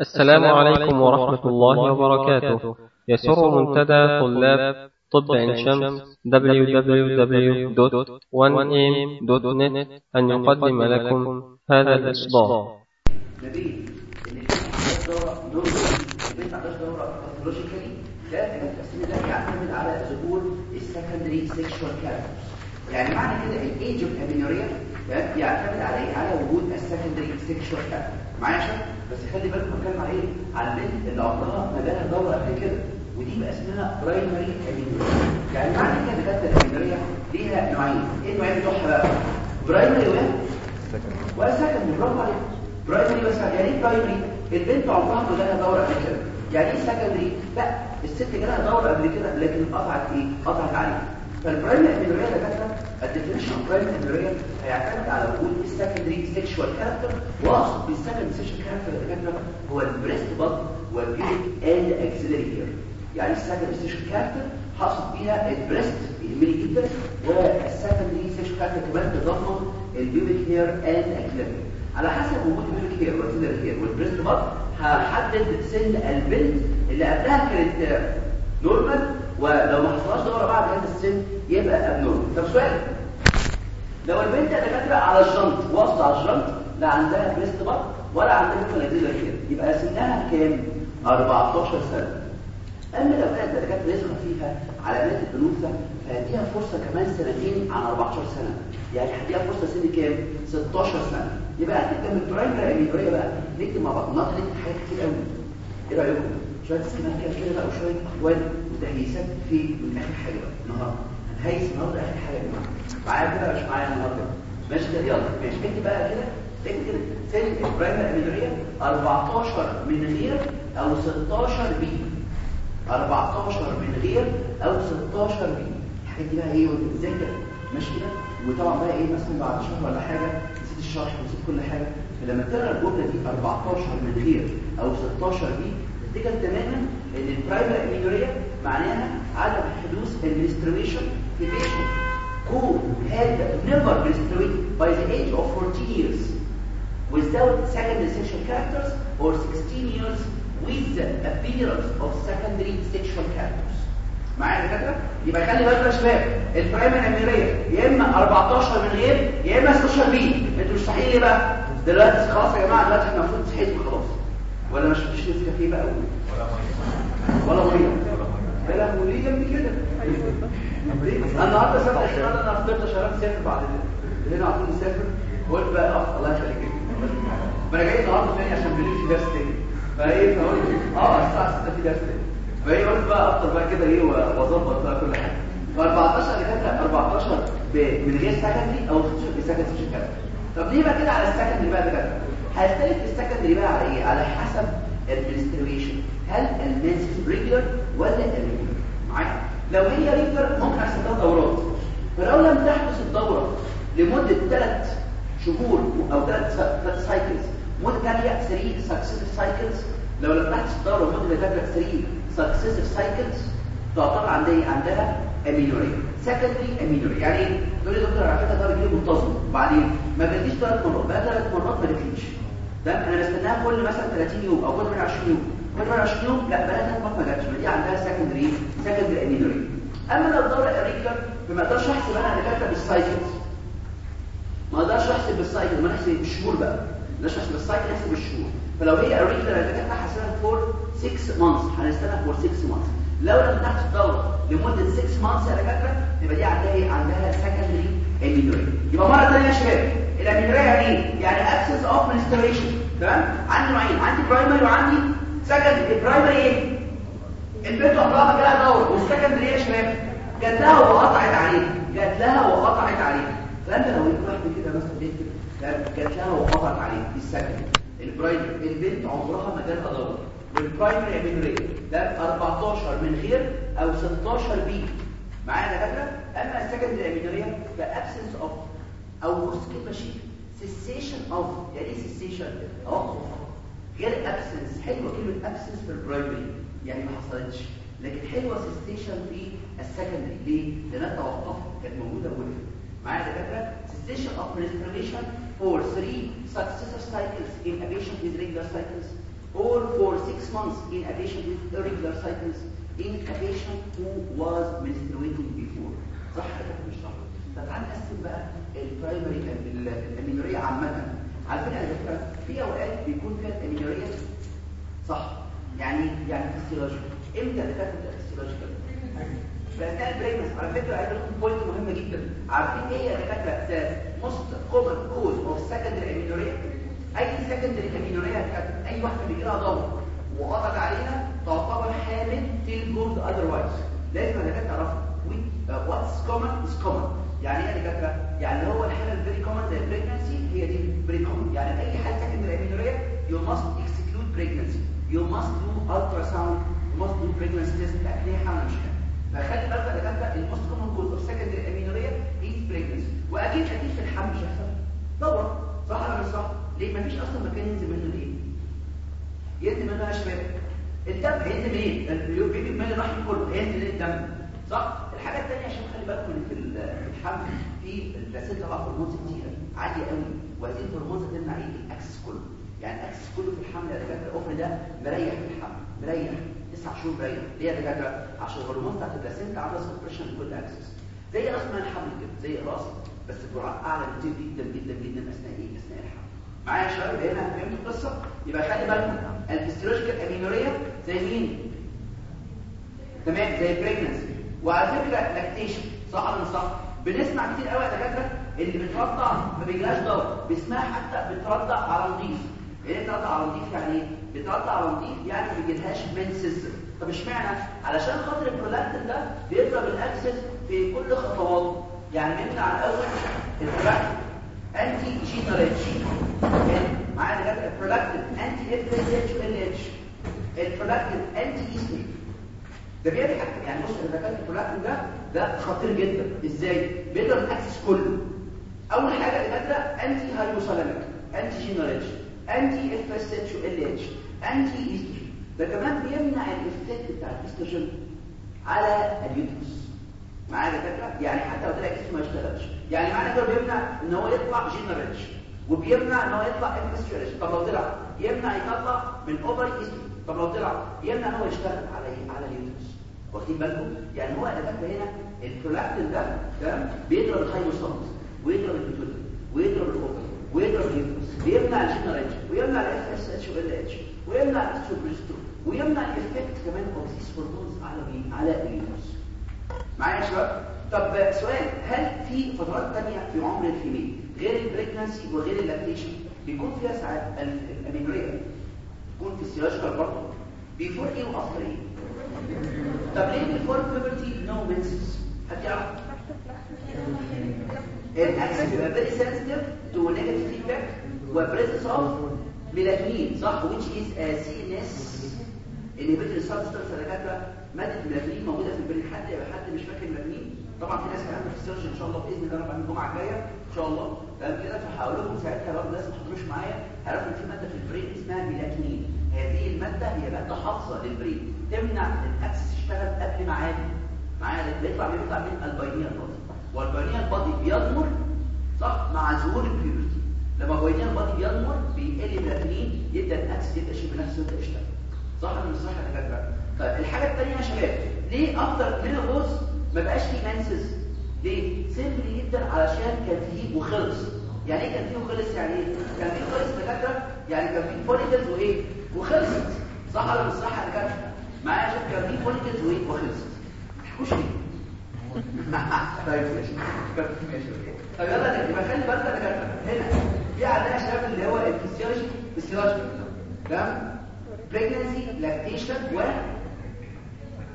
السلام عليكم ورحمة الله وبركاته. يسر منتدى طلاب طب عين شمس www.1am.net أن يقدم لكم هذا الإصدار نبيل عندهاش دوره pathologically ده التقسيم ده يعتمد على ظهور ال secondary sexual characters يعني معنى كده ال age of يعتمد على على وجود ال secondary sexual character معايا يا شباب؟ بس خلي بالكم بتكلم على إيه؟ على البنت اللي عمرها ما جالها دورة قبل كده. ودي بقى اسمها primary amenorrhea يعني معنى كده دكاترة ال amenorrhea ليها نوعين. إيه النوعين بتوعها بقى؟ primary وين و secondary برافو عليك. primary بس يعني إيه primary البنت عمرها ما جالها دورة قبل كده. يعني إيه secondary لا الست جالها دورة قبل كده لكن قطعت إيه؟ قطعت عليه فال primary amenorrhea ده كده ال definition of primary amenorrhea هيعتمد على وجود ال secondary sexual character واقصد بال secondary sexual character ده كده هو ال breast bud وال pubic and axillary hair يعني ال secondary sexual character حاصل بيها ال breast يهمني جدا وال secondary sexual character كمان تضمن ال pubic hair and axillary على حسب وجود ال pubic hair وال axillary hair وال breast bud هحدد سن البنت اللي قبلها كانت نورمال ولو ما حصلهاش دورة بعد هذا السن يبقى ابنورمال طب سؤال لو البنت دكاترة على الجنط واصله على الجنط لا عندها بريست بط ولا عندها فلاجيلا خير يبقى سنها كام؟ 14 سنة. أما لو كانت دكاترة لسه فيها علامات الأنوثة فهديها فرصة كمان سنتين عن 14 سنة. يعني هديها فرصة سن كام؟ 16 سنة. يبقى هتكمل برايمري اميبريه بقى نكتب مع بعض. نقل حاجات كتير قوي. إيه رأيكم؟ شوية سكيمات كده بقى وشوية احوال وتهيئات في من آخر حاجة بقى. النهارده هنهيس النهارده آخر حاجة يا جماعة معايا كده مش معايا النهارده. ماشي كده يلا. ماشي. اكتب بقى كده كده. سن البرايمري اميبريه 14 من غير أو 16 بي. 14 من غير أو 16 بي. الحاجات دي بقى إيه؟ كده؟ ماشي كده. وطبعا بقى إيه؟ مثلا بعد شهر ولا حاجة نسيت الشرح ونسيت كل حاجة. فلما تقرأ الجملة دي 14 من غير أو 16 بي تفتكر تماما إن ال primary amenorrhea معناها عدم حدوث ال menstruation في patient. Who had never menstruated by the age of 14 years without secondary sexual characters or 16 years with the appearance of secondary sexual characters معايا يا دكاتره يبقى خلي بالك يا شباب ال primary amenorrhea يا اما 14 من غير يا اما 16 بي أنتوا مش صحيين ليه بقى دلوقتي خلاص يا جماعة دلوقتي إحنا المفروض صحيتوا خلاص ولا مفيش نسكافيه بقى ولا ميه ولا ميه وليه جنبي كده النهارده سبت الشهر أنا فضلت شهرين سافر بعد هنا على طول مسافر. قلت بقى أه الله يخليك. ما أنا جاي النهارده تاني عشان بالليل في درس تاني. فايه فقلت أه الساعة 6 في درس تاني. فايه قلت بقى أفطر بقى كده إيه وأظبط بقى كل حاجة. ف 14 اللي كانت 14 من غير secondary أو ب secondary كده. طب ليه بقى كده على ال secondary بقى كده؟ هيختلف ال secondary بقى على إيه؟ على حسب ال menstruation هل ال menses regular ولا irregular معايا؟ لو هي regular ممكن يحصل لها دورات. فلو لم تحدث الدورة لمدة 3 شهور أو 3 cycles مرة ثانية 3 successive cycles لو لم تحدث الدورة لمدة 3 successive cycles تعتبر عندها عندها amenorrhea secondary amenorrhea يعني إيه؟ تقول لي دكتور على فكرة ده بيجي منتظم. بعدين ما بيجيش ثلاث مرات. بقى ثلاث مرات ما بتجيش تمام؟ أنا بستناها كل مثلا 30 يوم أو كل 20 يوم. 20 يوم؟ لا مرات ما جاتش دي عندها secondary secondary amenorrhea أما لو الدوره irregular فما أقدرش احسب أنا دكاتره بال cycles ما أقدرش احسب بال cycle ما نحسب بالشهور بقى. ما احسب بال cycle احسب بالشهور. فلو هي irregular دكاتره هحسبها for 6 months هنستنى for 6 months لو لم تحدث الدوره لمدة 6 months يا دكاتره يبقى دي عندها إيه عندها secondary amenorrhea يبقى مرة ثانية يا شباب ال amenorrhea يعني إيه يعني absence of menstruation. تمام؟ عندي نوعين عندي primary وعندي secondary ال primary إيه البنت عمرها جالها دوره وال secondary يا شباب؟ جات لها وقطعت عليه. جات لها وقطعت عليه. فأنت لو أنت واحد كده مثلا بنت جات لها وقطعت عليه. في ال secondary ال primary البنت عمرها ما جالها دوره وال primary amenorrhea ده 14 من غير أو 16 بي. معايا يا دكاترة؟ أما ال secondary amenorrhea absence of أو كلمه شيء cessation of. يعني إيه cessation توقف غير absence حلوة كلمة absence في ال primary يعني ما حصلتش. لكن حلوة cessation في ال secondary ليه؟ لأن توقفت. كانت موجودة هنا معايا دكاترة؟ cessation of menstruation for three successive cycles in a patient with regular cycles or for 6 months in a patient with irregular cycles in a patient who was menstruating before صح كده مش صح. تعال نقسم بقى ال primary ال amenorrhea عامة. على فكرة فكره في أوقات بيكون فيها ال amenorrhea صح. يعني يعني physiological إمتى بتبقى physiological فاثناء ال pregnancy على فكرة عايز أقول point مهمه جدا. عارفين إيه يا دكاترة؟ most common cause of secondary amenorrhea أي secondary amenorrhea كانت أي واحدة بيجي لها دور وقطع علينا تعتبر حامل till proved otherwise لازم الدكاتره تعرفوا. what's common is common يعني إيه دكاتره يعني هو الحالة ال very common زي ال pregnancy هي دي very common يعني أي حاله secondary amenorrhea you must exclude pregnancy you must do ultrasound you must do pregnancy test هي حالة مش فخلي بالك يا دكاتره ال most common cause of secondary amenorrhea is pregnancy وأكيد أكيد في الحمل مش هيحصل. دور صح ولا مش صح؟ ليه؟ مفيش أصلا مكان ينزل منه ليه ينزل منه يا شباب الدم هينزل منين؟ ال baby من الرحم كله هينزل الدم صح؟ الحاجة الثانية عشان خلي بالكم إن في الحمل في ال placenta بقى hormones كتيره عاليه قوي وهذه الهرمونز هتمنع إيه ال axis كله. يعني ال axis كله في الحمل يا دكاترة ال ovary ده مريح في الحمل مريح. تسع شهور مريح. ليه يا دكاترة؟ عشان الهرمون بتاعت ال placenta عاملة suppression لكل axis. زي أصلا الحمل كده زي الأقراص بس بجرعات أعلى بكتير جدا جدا جدا أثناء إيه؟ أثناء الحمل. معايا يا شباب؟ هنا فهمتوا القصة يبقى خلي بالكم ال physiological amenorrhea زي مين؟ تمام؟ زي ال pregnancy وعلى فكرة lactation صح ولا صح؟ بنسمع كتير قوي دكاترة اللي بترضع ما بيجيلهاش دور باسمها حتى بترضع على نظيف إيه بترضع على نظيف يعني إيه؟ بترضع على نظيف يعني ما بيجيلهاش menses طب اشمعنى؟ علشان خاطر البرولاكتين ده بيضرب ال axis في كل خطواته. يعني بيمنع الأول ال prolactin anti GnRH معايا دكاترة؟ ال prolactin anti FSH LH ال prolactin anti estrogen ده بيعمل حاجة يعني بص البرولاكتين ده ده خطير جدا. إزاي؟ بيضرب ال axis كله. أول حاجة الدكاتره anti hypothalamic anti GnRH anti FSH LH anti estrogen ده كمان بيمنع ال effect بتاع الاستروجين على ال uterus. معايا دكاترة؟ يعني حتى لو طلع جسمه ما يشتغلش. يعني معنى كده بيمنع إن هو يطلع GnRH وبيمنع إن هو يطلع FSH طب لو طلع يمنع يطلع من ovary estrogen طب لو طلع ان هو يشتغل على على ال uterus واخدين بالكم؟ يعني هو الدكاتره هنا البرولاكتين ده تمام؟ بيضرب ال hypothalamus ويضرب ال pituitary ويضرب ال ovary ويضرب ال uterus بيمنع ال GnRH ويمنع الاف اس اتش وال اتش ويمنع ال estrogen progesterone ويمنع ال effect كمان of these hormones على مين على ال uterus معايا يا شباب؟ طب سؤال هل في فترات ثانية في عمر ال female غير ال pregnancy وغير ال lactation بيكون فيها ساعات ال amenorrhea تكون physiological برضه before إيه و after إيه طب ليه before puberty no menses حد يعرف بيبقى very sensitive to negative feedback و presence of melatonin صح؟ which is a CNS inhibitory substance دكاتره ماده الميلاتونين موجودة في ال brain حد يبقى حد مش فاكر الميلاتونين طبعا في ناس في ال search إن شاء الله بإذن الله ربنا الجمعة الجاية إن شاء الله. تمام كده فهقول لكم ساعتها برضه الناس ما حضروش معايا إن في مادة في ال brain اسمها ميلاتونين هذه المادة هي مادة حافظة لل brain تمنع ال axis يشتغل قبل ميعاده. معايا بيطلع بيطلع من ال pineal body وال pineal body بيضمر صح؟ مع ظهور ال puberty لما ال pineal body بيضمر بيقل الميلاتونين يبدأ ال axis يبدا يشيل بنفسه يبدا يشتغل. صح ولا مش صح يا دكاتره طيب الحاجة الثانية يا شباب ليه after menopause ما بقاش فيه menses ليه simply جدا علشان كان فيه وخلص. يعني إيه كان فيه وخلص؟ يعني إيه؟ كان فيه خلص دكاتره يعني كان فيه follicles وإيه؟ وخلصت. صح ولا مش صح يا دكاترة؟ معايا شوف كان فيه follicles وإيه؟ وخلصت. مش ليه؟ طيب ماشي. ماشي طب يلا خلي بالك يا دكاترة. هنا في عندنا شباب اللي هو ال physiology physiology تمام؟ Pregnancy lactation و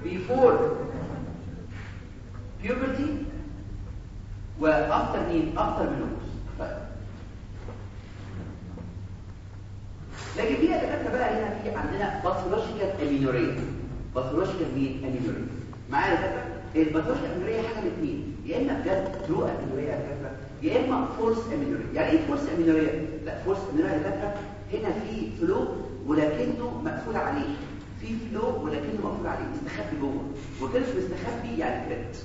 before. Puberty و after مين after menopause. طيب. لكن في دكاتره بقى هنا في عندنا pathological amenorrhea pathological مين amenorrhea معايا دكاتره ال pathological amenorrhea حاجة من اثنين يا إما بجد true amenorrhea يا دكاتره يا إما false amenorrhea يعني إيه false amenorrhea لا false amenorrhea يا دكاتره هنا في flow ولكنه مقفول عليه. في flow ولكنه مقفول عليه مستخبي جوه. وكلمه مستخبي يعني crypt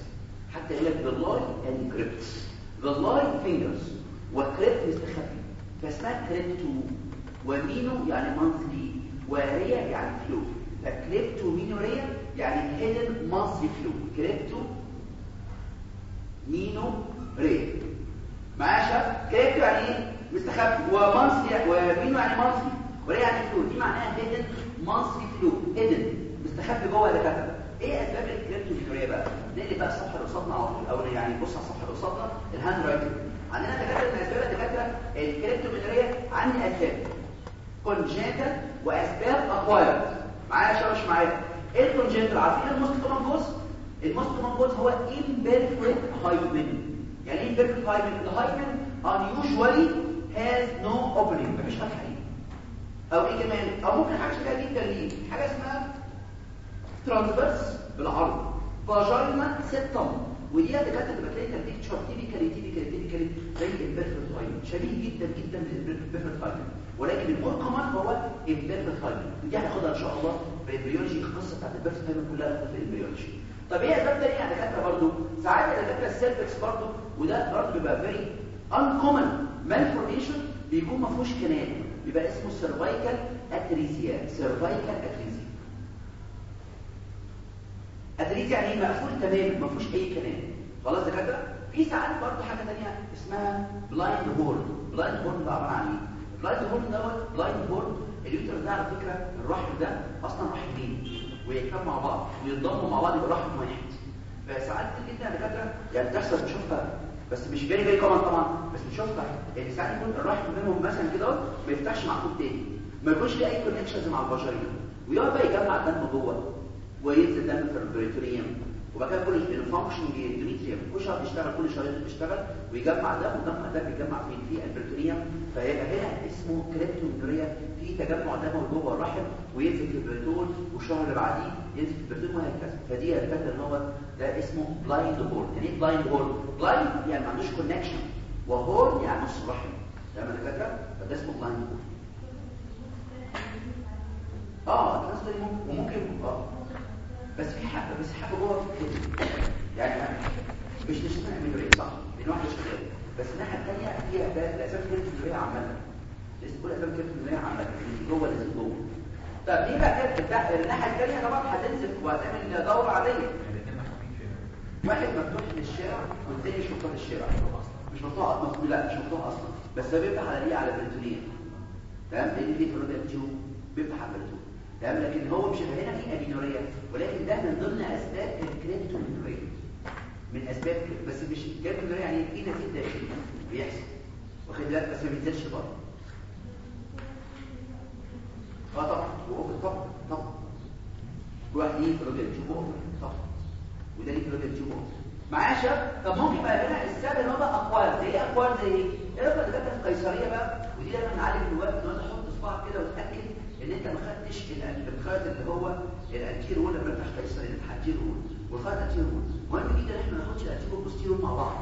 حتى يقول لك villi and crypt villi fingers و crypt مستخبي. فاسمها crypto و meno يعني monthly cryptomenorrhea يعني flow ف cryptomenorrhea يعني hidden monthly flow cryptomenorrhea معايا شباب؟ كليبتو يعني إيه؟ مستخبي. و monthly و meno يعني monthly و rrhea يعني flow دي معناها hidden monthly flow hidden مستخبي جوه الدكاتره إيه اسباب ال cryptomenorrhea بقى؟ نقلب بقى الصفحه اللي قصادنا على طول. أو يعني بص على الصفحه اللي قصادنا ال handwriting. عندنا دكاترة من أسباب الدكاترة ال cryptomenorrhea عندي اسباب congenital واسباب acquired معايا شو مش معايا؟ إيه ال congenital عارفين ال most common cause ال most common cause هو imperforate hymen. يعني إيه imperforate hymen ال hymen unusually has no opening. مفيش فتحه أو إيه كمان أو ممكن حاجة شبيهة جدا حاجة اسمها transverse بالعرض. vaginal septum ودي دكاتره اللي بتلاقي typically typically typically typically زي ال imperforate hymen شبيه جدا جدا لل imperforate hymen ولكن ال more common هو ال imperforate hymen ودي هناخدها إن شاء الله في ال embryology القصة بتاعت ال imperforate hymen كلها في ال embryology طب إيه اسباب تانية يا دكاترة برضه ساعات دكاترة ال cervix برضه وده برضه بيبقى very uncommon malformation بيكون ما فيهوش canal بيبقى اسمه cervical atresia cervical atresia atresia يعني مقفول تماما ما فيهوش أي canal خلاص دكاترة؟ في ساعات برضه حاجة ثانية اسمها blind horn blind horn ده عبارة عن إيه؟ blind horn دوت blind horn ال uterus ده على فكرة الرحم ده أصلا رحمين ويركبوا مع بعض وينضموا مع بعض يبقى رحم واحد. فساعات جدا دكاترة يعني بتحصل بنشوفها بس مش very very common طبعا. بس بنشوفها يعني ساعات يكون الرحم بينهم مثلا كده ما يفتحش مع كوب تاني. ما يكونش ليه أي connections مع البشرية. ويقعد بقى يجمع دم جوه. وينزل دم في ال peritoneum وبعد كده كل ال function كل شهر بيشتغل كل شهرين بيشتغل ويجمع دم والدم ده بيتجمع فين في ال peritoneum. فهيبقى هنا اسمه cryptomenorrhea في تجمع دم جوه الرحم وينزل في ال peritoneum والشهر اللي بعديه ينزل في ال peritoneum وهكذا. فدي الفكرة إن هو ده اسمه blind horn يعني إيه blind horn blind يعني ما عندوش connection و horn يعني نص الرحم تمام يا فده اسمه blind horn آه ممكن. وممكن آه. بس في حاجة بس حاجة جوه يعني مش من بعيد صح من واحد شغال بس الناحية الثانية ده الاسباب اللي هي عماله لسه كل اسباب كلمه اللي هي عماله جوه لازم جوه. طب ليه بقى كده الناحية الثانية طبعا هتنزل وهتعمل دوره عاديه واحد مفتوح للشارع والثاني مش مفتوح للشارع. مش مفتوح أصلا. لا مش مفتوح أصلا. بس ده بيفتح على إيه على البريتونيه تمام؟ لأن في tube بيفتح على ال peritoneum تمام؟ لكن هو مش هنا في amenorrhea ولكن ده من ضمن أسباب ال cryptomenorrhea من أسباب بس مش ال cryptomenorrhea يعني في نزيف بيحصل. واخد بالك؟ بس ما بينزلش بره آه طبعا. وقف طبعا طبعا. كل واحد ليه fallopian tube طبعا وده ليه fallopian tube معايا شباب طب ممكن بقى هنا السبب إن هو acquired زي إيه؟ acquired زي إيه؟ إيه ده في القيصرية بقى ودي دايما نعالج الوقت انت تحط صباعك كده وتاكد ان أنت ما خدتش الخيط اللي هو ال anterior wall لما تفتح قيصريه ال anterior wall والخيط ال anterior wall مهم جدا إحنا ما ناخدش ال anterior وال posterior مع بعض.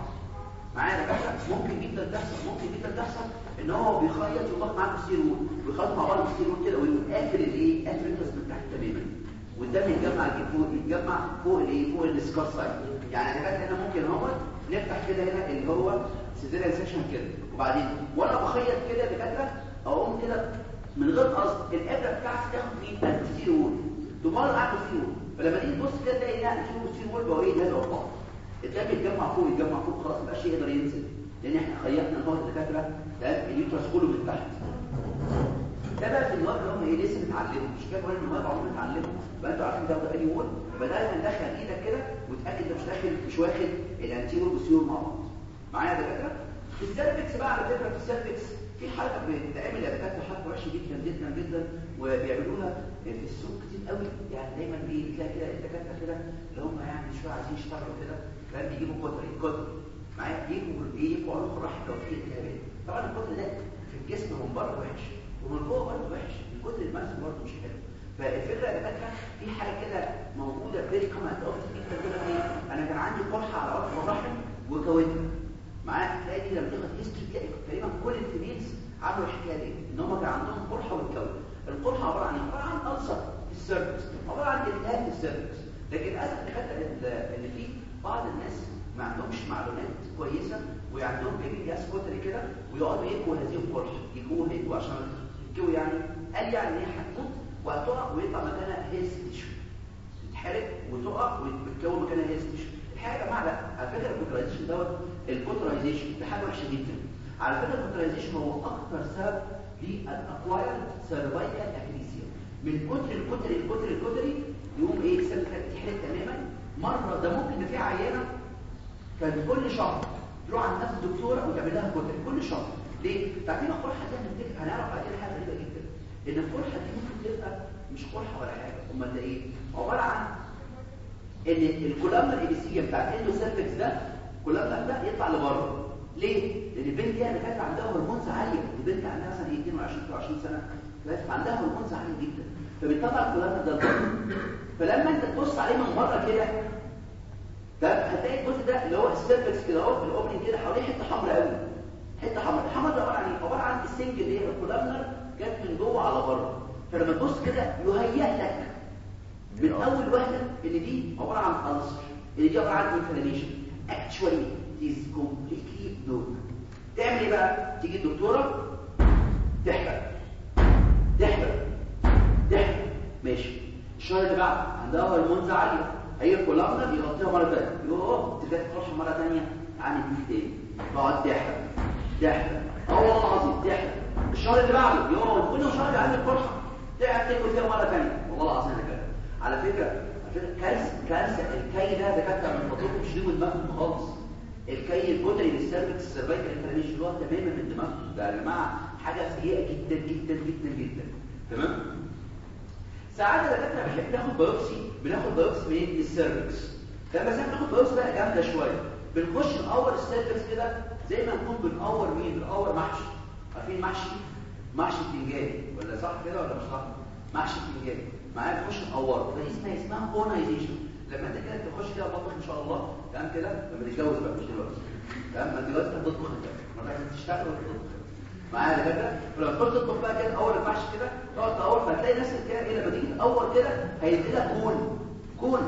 معايا يا باشا؟ ممكن جدا تحصل ممكن جدا تحصل إن هو بيخيط يضغط معاه ال posterior wall ويخيط مع بعض ال posterior كده ويقوم قافل الإيه؟ قافل الكاس تحت تماما. والدم يتجمع فوق يتجمع فوق الإيه؟ فوق ال scar site. يعني أنا فاكر هنا ممكن اهو نفتح كده هنا اللي هو cesarean section كده. وبعدين وأنا بخيط كده دكاتره أقوم كده من غير قصد الابره بتاعتي تاخد مين ال posterior تمر معاك ال posterior فلما تيجي تبص كده تلاقي لا تشوف ال posterior بقى إيه ده بعض الدم يتجمع فوق يتجمع فوق خلاص مبقاش يقدر ينزل. لأن إحنا خيطنا النهارده الدكاتره تمام ال uterus كله من تحت. ده بقى في اللي هم إيه لسه بيتعلموا. مش كده ولا النواب عمرهم اتعلموا. يبقى أنتوا عارفين ده اني وول يبقى دايما دخل إيدك كده وتأكد انت مش داخل مش واخد الانتيرو والبوستيرور مع بعض. معايا يا دكاترة؟ في السيرفكس بقى على فكرة في السيرفكس في حركه بتتعمل دكاتره حركه وحشة جدا جدا جدا وبيعملوها في السوق كتير قوي. يعني دايما بتلاقي كده الدكاترة كده اللي هم يعني شوية عايزين يشتغلوا كده فاهم؟ بيجيبوا كتري كتري معايا؟ يجيبوا يجيبوا عنق الرحم لو في طبعا الكتر ده في الجسم من بره وحش ومن جوه برضه وحش. ال cautery المنسي برضه مش حلو. فالفكرة يا دكاتره في حاجة كده موجودة very common office جدا كده إيه؟ أنا كان عندي قرحة على عنق الرحم وكوتها معايا تلاقي لما تاخد history تلاقي تقريبا كل ال females عملوا الحكاية دي إن هم كان عندهم قرحة وال كون القرحة عبارة عن عبارة عن ulcer في ال cervix عبارة عن التهاب في ال cervix لكن للأسف الدكاتره اللي فيه بعض الناس ما عندهمش معلومات كويسة وعندهم بيبي جاس cautery كده ويقعدوا يكوا هذه القرحة يكوا يكوا عشان يكوا يعني. قال يعني إن هي هتموت وهتقع ويطلع مكانها healthy tissue تتحرق وتقع وتتكون مكانها healthy tissue الحقيقة يا جماعة على فكرة ال cauterization دوت ال cauterization ده حاجة وحشة جدا. على فكرة ال cauterization هو أكثر سبب لل acquired cervical atresia من كتر ال cautery ال cautery ال cautery يقوم إيه السبب تحرق تماما. مرة ده ممكن في عيانة كان كل شهر تروح عند نفس الدكتوره وتعمل لها كتر كل شهر. ليه؟ تعرفين القرحة دي هنعرف بعدين حاجة غريبة جدا. إن القرحة دي ممكن تبقى مش قرحة ولا حاجة. أمال ده إيه؟ عبارة عن إن الكولامنا الإبيسية بتاعت الاندوسيرفكس ده كولامنا ده يطلع لبره. ليه؟ لأن البنت دي اللي كانت عندها هرمونز عالية. البنت عندها مثلا 22 23 سنة. كانت عندها هرمونز عالية جدا. فبيطلع ال columnar ده فلما أنت تبص عليه من بره كده طب هتلاقي الجزء ده اللي هو ال cervix كده أهو ال opening كده حواليه حتة حمراء قوي. حتة حمراء. الحمراء ده عبارة عن إيه؟ عبارة عن السنج اللي هي ال columnar جت من جوه على بره. فلما تبص كده يهيئ لك من أول وهلة. ان دي عبارة عن ulcer ان دي عبارة عن inflammation actually is completely normal تعمل إيه بقى تيجي الدكتورة تحرق تحرق تحرق ماشي. الشهر اللي بعد عندها هرمونز عاليه هي الكولامنر يغطيها مرة ثانية يوه تجات فرشه مرة ثانية عن دي تاني. تقعد تحرق تحرق آه والله العظيم تحرق الشهر اللي بعده يوه كل شهر عندك فرشه تقعد تاكل فيها مرة ثانية والله العظيم أنا كده على فكرة كارثة كارثة. الكي ده دكاترة من فضلكم مش ليه دماغكم خالص. الكي الجدري لل cervix ال cervical inflammation هو تماما من دماغكم ده يا جماعة حاجة سيئة جدا جدا جدا جدا. تمام؟ ساعات الدكاترة بنحب ناخد biopsy بناخد منين من ال cervix لما ساعات ناخد biopsy بقى جامدة شوية. بنخش نقور ال cervix كده زي ما نكون بنقور مين؟ بنقور محشي. عارفين محشي؟ محشي بتنجان ولا صح كده ولا مش صح؟ محشي بتنجان معايا نخش نقوره فدي اسمها اسمها اونايزيشن لما انت كده تخش كده تطبخ إن شاء الله تمام كده؟ لما تتجوز بقى مش دلوقتي. تمام؟ لما تتجوز تطبخ انت ما تشتغل وتطبخ معايا كده ولما تدخل تطبخ بقى كده أول المحشي كده تقعد تقور فتلاقي نفسك كده إيه لما تيجي تقور كده هيدي لك cone cone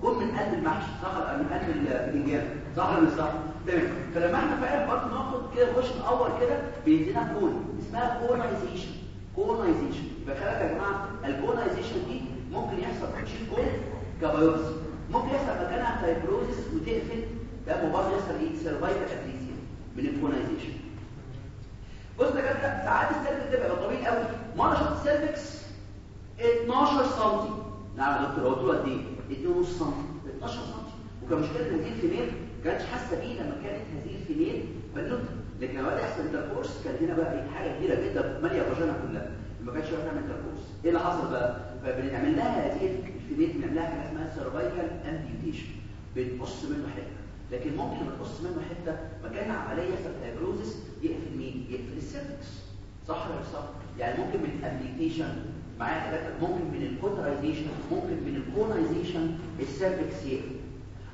cone من قلب المحشي. صح ولا من قلب البتنجان صح ولا صح تمام. فلما إحنا فعلا برضه ناخد كده نخش نقور كده بيدينا cone اسمها conization conization يبقى خلي يا جماعة ال conization دي ممكن يحصل تشيل cone ك biopsy ممكن يحصل مكانها fibrosis وتقفل. ده برضه يحصل إيه؟ cervical atresia من ال conization بص يا جدع ساعات ال cervix ده بيبقى طويل قوي. مرة شفت ال cervix 12 سم نعم يا دكتور له قد إيه؟ 2.5 سم 12 سم وكان مشكلة هذه ال female كانتش حاسة بيه لما كانت هذه ال female بنوتة. لكن بدا يحصل intercourse كان هنا بقى إيه حاجة كبيرة جدا ماليه فاجينا كلها. ما كانتش يعرف تعمل intercourse إيه اللي حصل بقى؟ فبنعمل لها هذه ال female بنعمل لها حاجة اسمها cervical amputation بنقص منه حتة. لكن ممكن تقص منه حتة مكان عملية يحصل fibrosis يقفل مين؟ يقفل ال cervix. صح ولا مش صح؟ يعني ممكن من ال application معايا ثلاثة ممكن من ال cauterization ممكن من ال conization ال cervix يقفل.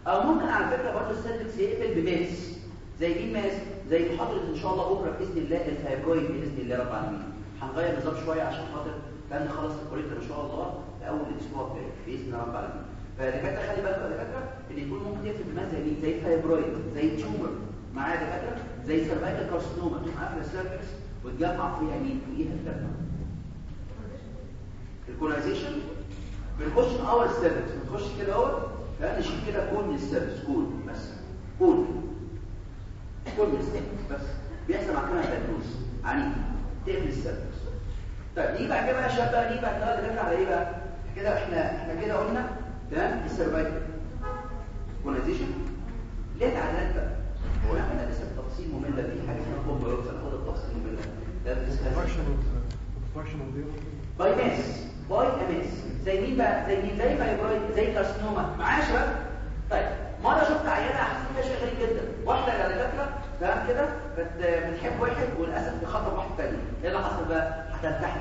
أو ممكن على فكرة برضه ال cervix يقفل ب mass. زي مين mass زي محاضره إن شاء الله بكرة بإذن الله ال fibroid بإذن الله رب العالمين. هنغير نظام شوية عشان خاطر كان نخلص الكوريكتور إن شاء الله في أول الأسبوع الجاي بإذن الله رب العالمين. فدكاترة خلي بالكم يا دكاترة إن يكون ممكن يقفل ب mass زي زي ال fibroid زي tumor معايا دكاترة؟ زي cervical carcinoma تقوم قافله ال cervix وتجمع فيها مين فيها الدم ال conization بنخش أول ال cervix بنخش كده أهو نشيل كده كون السيرفكس كون بس كون. كون من السيرفكس بس بيحصل مع كده فايبروز عنيف تقفل السيرفكس طيب نيجي بعد كده بقى يا شباب بقى نيجي بعد كده دكاتره على إيه بقى؟ كده إحنا إحنا كده قلنا تمام السيرفايكال كولونايزيشن ليه تعديلات بقى؟ هو إحنا لسه التفاصيل ممله في حاجة اسمها كومبو يوكس هناخد التفاصيل ممله ده by mass by a mass زي مين بقى؟ زي مين؟ زي fibroid زي carcinoma معايا يا شباب؟ طيب. مرة شفت عيانه حسيت فيها شيء غريب جدا. واحدة على دكاتره تمام كده بتحب واحد وللأسف بيخاطب واحد ثاني إيه اللي حصل بقى؟ هتنتحر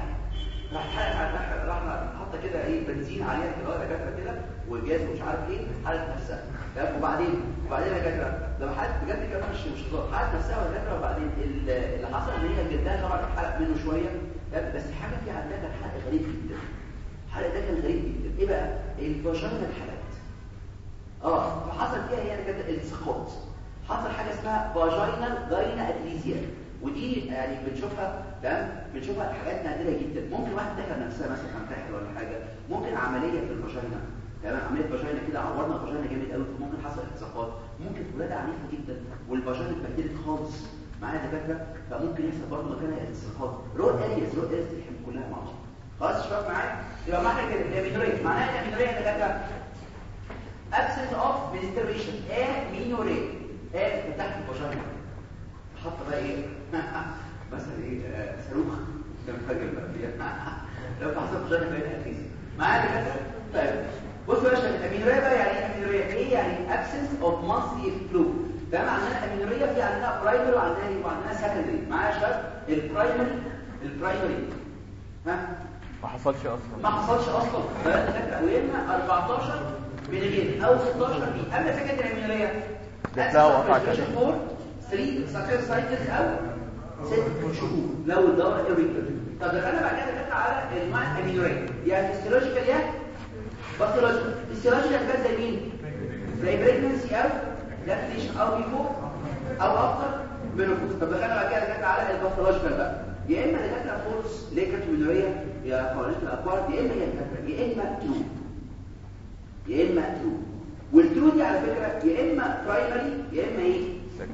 راح النحر راح حاطه كده إيه بنزين عليها كده دكاتره كده وجاز ومش عارف إيه حرقت نفسها. تمام؟ وبعدين وبعدين يا دكاتره لما حرقت بجد كده مش مش هزار. حرقت نفسها يا دكاتره وبعدين اللي حصل إن هي جلدها طبعا اتحرق منه شوية. بس حاجة في عندها كان حرق غريب جدا. الحرق ده كان غريب جدا. إيه بقى؟ ال vagina اتحرقت آه فحصل فيها هي كده التساقط حصل حاجة اسمها vaginal gynatresia ودي يعني بنشوفها تمام؟ بنشوفها حاجات نادرة جدا. ممكن واحد دخل نفسها مثلا تنتحر ولا حاجة. عملية في ال vagina. تمام؟ عملية vagina كده عورنا ال vagina جامد قوي ممكن حصل التصاقات ممكن ولادة عنيفة جدا وال vagina اتبهدلت خالص. معايا دكاترة؟ فممكن يحصل برضه مكانها التصاقات raw areas raw areas تلحم كلها مع بعض خلاص شباب معايا؟ يبقى معنى كده. ال amenorrhea معناها ال amenorrhea يا دكاترة. Absence of menstruation amenorrhea إيه تحت ال vagina حط بقى إيه؟ مثلا إيه؟ آه، صاروخ. ده منفجر بقى. لو حصل vagina بين الاساس معايا دكاتره طيب. بصوا يا باشا ال amenorrhea بقى يعني إيه amenorrhea إيه يعني absence of monthly flow ده معناه amenorrhea في عندنا primary وعندنا إيه؟ وعندنا secondary معايا يا شباب ال primary ال primary ها؟ ما حصلش أصلا. ما حصلش أصلا. فاكر ويلنا 14 غير أو 16 بي اما secondary amenorrhea جات لها وقعة كده. 3 successive cycles أو 6 شهور لو الدوره irregular طب دخلنا بعد كده دخلنا على الماء امينوريا يا فيسيولوجيكال يا باثولوجيكال كانت زي مين؟ زي بريجنسي أو أو بيفور أو أكتر طب دخلنا بعد كده دخلنا على الباثولوجيكال بقى. يا إما دكاتره فورس ليه كانت امينوريا يا خارجه الاكوارد يا إما يا إما ترو يا إما ترو والترو دي على فكرة يا إما برايمري يا إما إيه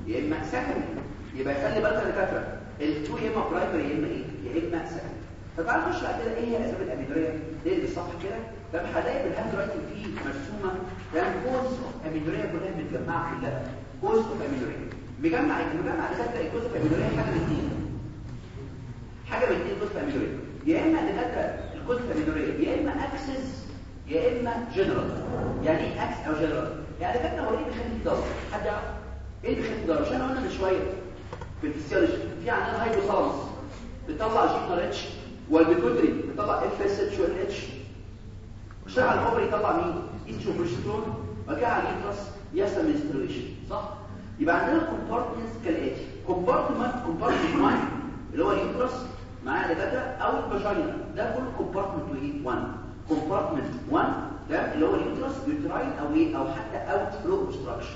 يا إما سكندري يبقى خلي بالك يا دكاتره ال true يا إما primary يا إما إيه يا إما secondary فتعال نخش بعد كده إيه هي أسباب ال amenorrhea؟ نقلب الصفحه كده. طب هلاقي بال handwriting فيه مرسومة كان causes of amenorrhea كلها متجمعة كلها causes of amenorrhea. مجمع مجمع دكاتره ال causes of amenorrhea حاجة من اثنين حاجة من اثنين causes of amenorrhea. يا إما دكاتره ال causes of amenorrhea يا إما axis يا إما جنرال يعني إيه axis أو جنرال. يعني دكاتره هو إيه بيخلي الدوره حد يعرف إيه اللي بيخلي الدوره عشان قلنا من شوية في الفسيولوجي في عندنا hypothalamus بتطلع جي اتش وال pituitary بتطلع FSH و LH وشغل ال ovary يطلع مين؟ estrogen progesterone وكده على ال uterus يحصل menstruation صح؟ يبقى عندنا compartments كالآتي. compartment compartment 1 اللي هو ال uterus معاه دكاتره أو ال vagina ده كله compartment إيه 1 compartment 1 ده اللي هو ال uterus uterine أو إيه أو حتى outflow obstruction ال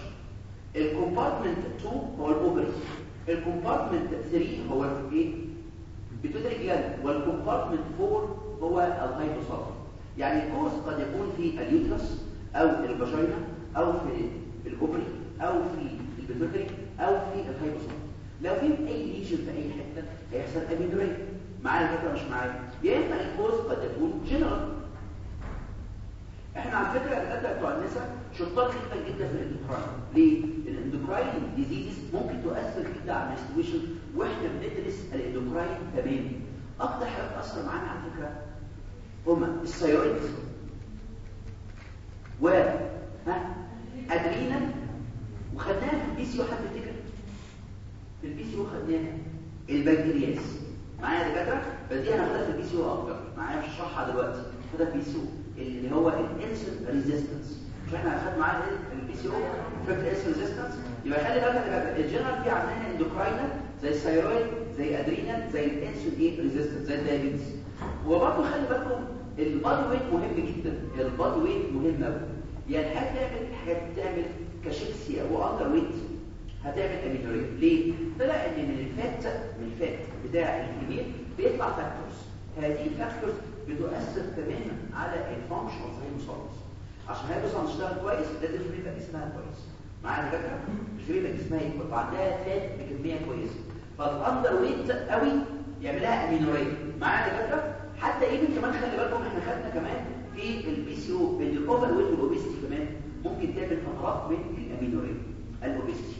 compartment 2 هو ال ovary ال compartment 3 هو إيه pituitary gland وال compartment 4 هو ال hypothalamus يعني ال cause قد يكون في ال uterus أو ال vagina أو في ال ovary أو في ال pituitary أو في ال hypothalamus لو في أي lesion في أي حتة هيحصل amenorrhea معايا الفكرة مش معايا؟ يا إما ال cause قد يكون جنرال إحنا على فكرة الدكاتره بتوع النساء شطار جدا جدا في ال endocrine ليه؟ ال endocrine diseases ممكن تؤثر جدا على ال menstruation وإحنا بندرس ال endocrine تمام أكتر حاجة بتأثر معانا على فكرة هما ال thyroid و ها؟ adrenal وخدناها في ال PCO حد يفتكر في ال PCO خدناها. البنكرياس. معايا يا دكاترة؟ بس دي هناخدها في ال PCO أكتر. معايا مش هشرحها دلوقتي. هاخدها في ال PCO اللي هو ال insulin resistance مش إحنا هناخد معانا ال PCO فكرة ال insulin resistance يبقى خلي بالك دكاتره الجنرال في عندنا endocrinal زي ال thyroid زي adrenal زي ال insulin resistance زي ال diabetes. وبرضه خلي بالكم ال body weight مهم جدا. ال body weight مهم قوي يعني هتعمل حاجات تعمل cachexia و underweight هتعمل amenorrhea ليه؟ طلع إن من ال fat من ال fat بتاع الكبير بيطلع factors هذه ال factors بتؤثر تماما على ال function of ال hypothalamus عشان الهيموسايتس تشتغل كويس لازم يبقى جسمها كويس. معايا مش يبقى جسمها يكون وعندها fat بكمية كويسة. فال underweight قوي يعملها amenorrhea معايا يا دكاتره حتى إيه كمان خلي بالكم إحنا خدنا كمان في ال PCO ان ال overweight وال obesity كمان ممكن تعمل فترات من ال amenorrhea ال obesity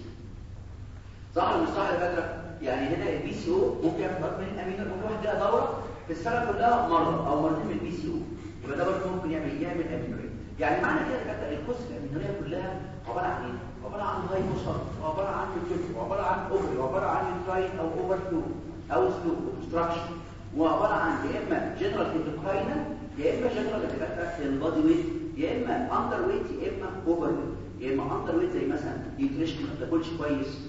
صح ولا مش صح يا يعني هنا ال PCO ممكن يعمل فترات من ال amenorrhea ممكن واحد دوره في السنة كلها مرة أو مرتين من ال PCO يبقى ده برضه ممكن يعمل يعمل amenorrhea يعني معنى كده يا دكاتره ال causes كلها عبارة عن إيه؟ عبارة عن هايبوسايت وعباره عن pituitary وعباره عن ovary وعباره عن uterine أو outflow أو flow obstruction وعبارة عن يا إما general endocrinal يا إما جنرال دكاتره ال body weight يا إما underweight يا إما overweight يا إما underweight زي مثلا nutrition ما بتاكلش كويس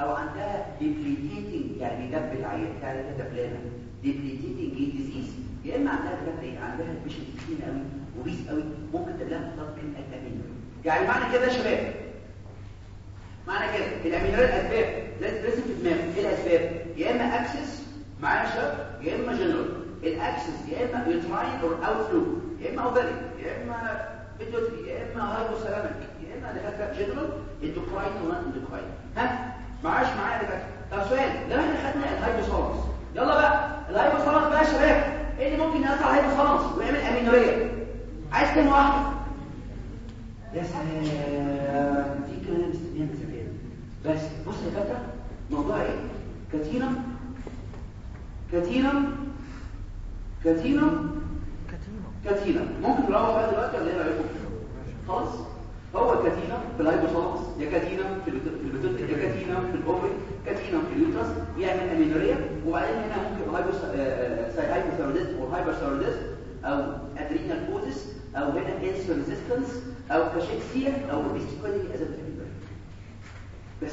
أو عندها debilitating يعني بيدبل عيان بتاع دبلانه debilitating disease يا إما عندها دكاتره عندها مش كتير قوي obese قوي ممكن فترات من ال amenorrhea يعني معنى كده يا شباب؟ معنى كده ال amenorrhea الاسباب لازم ترسم في دماغك. إيه الأسباب؟ يا إما axis معايا شباب يا إما general. ال axis يا إما uterine or outflow يا إما ovary يا إما pituitary. يا إما hypothalamic. يا إما دكاتره general endocrine و non endocrine ها؟ معاش معايا دكاترة؟ طب سؤال لو إحنا خدنا ال hypothalamus يلا بقى ال hypothalamus بقى يا شباب. إيه اللي ممكن يقطع ال hypothalamus ويعمل amenorrhea عايز كلمة واحدة؟ يا سلام. دي مستنيه من زمان بس بص يا دكاتره موضوع إيه؟ كاتينا كاتينا كاتينا كاتينا ممكن نروح بقى دلوقتي ولا إيه رأيكم؟ خلاص؟ هو كاتينا في ال hypothalamus يا كاتينا في ال pituitary يا كاتينا في ال ovary كاتينا في ال uterus يعمل amenorrhea وبعدين هنا ممكن hypo hypothyroidism أو hyperthyroidism أو adrenal causes أو هنا insulin resistance أو كاشيكسيا أو بيستيكولي امينوريا بس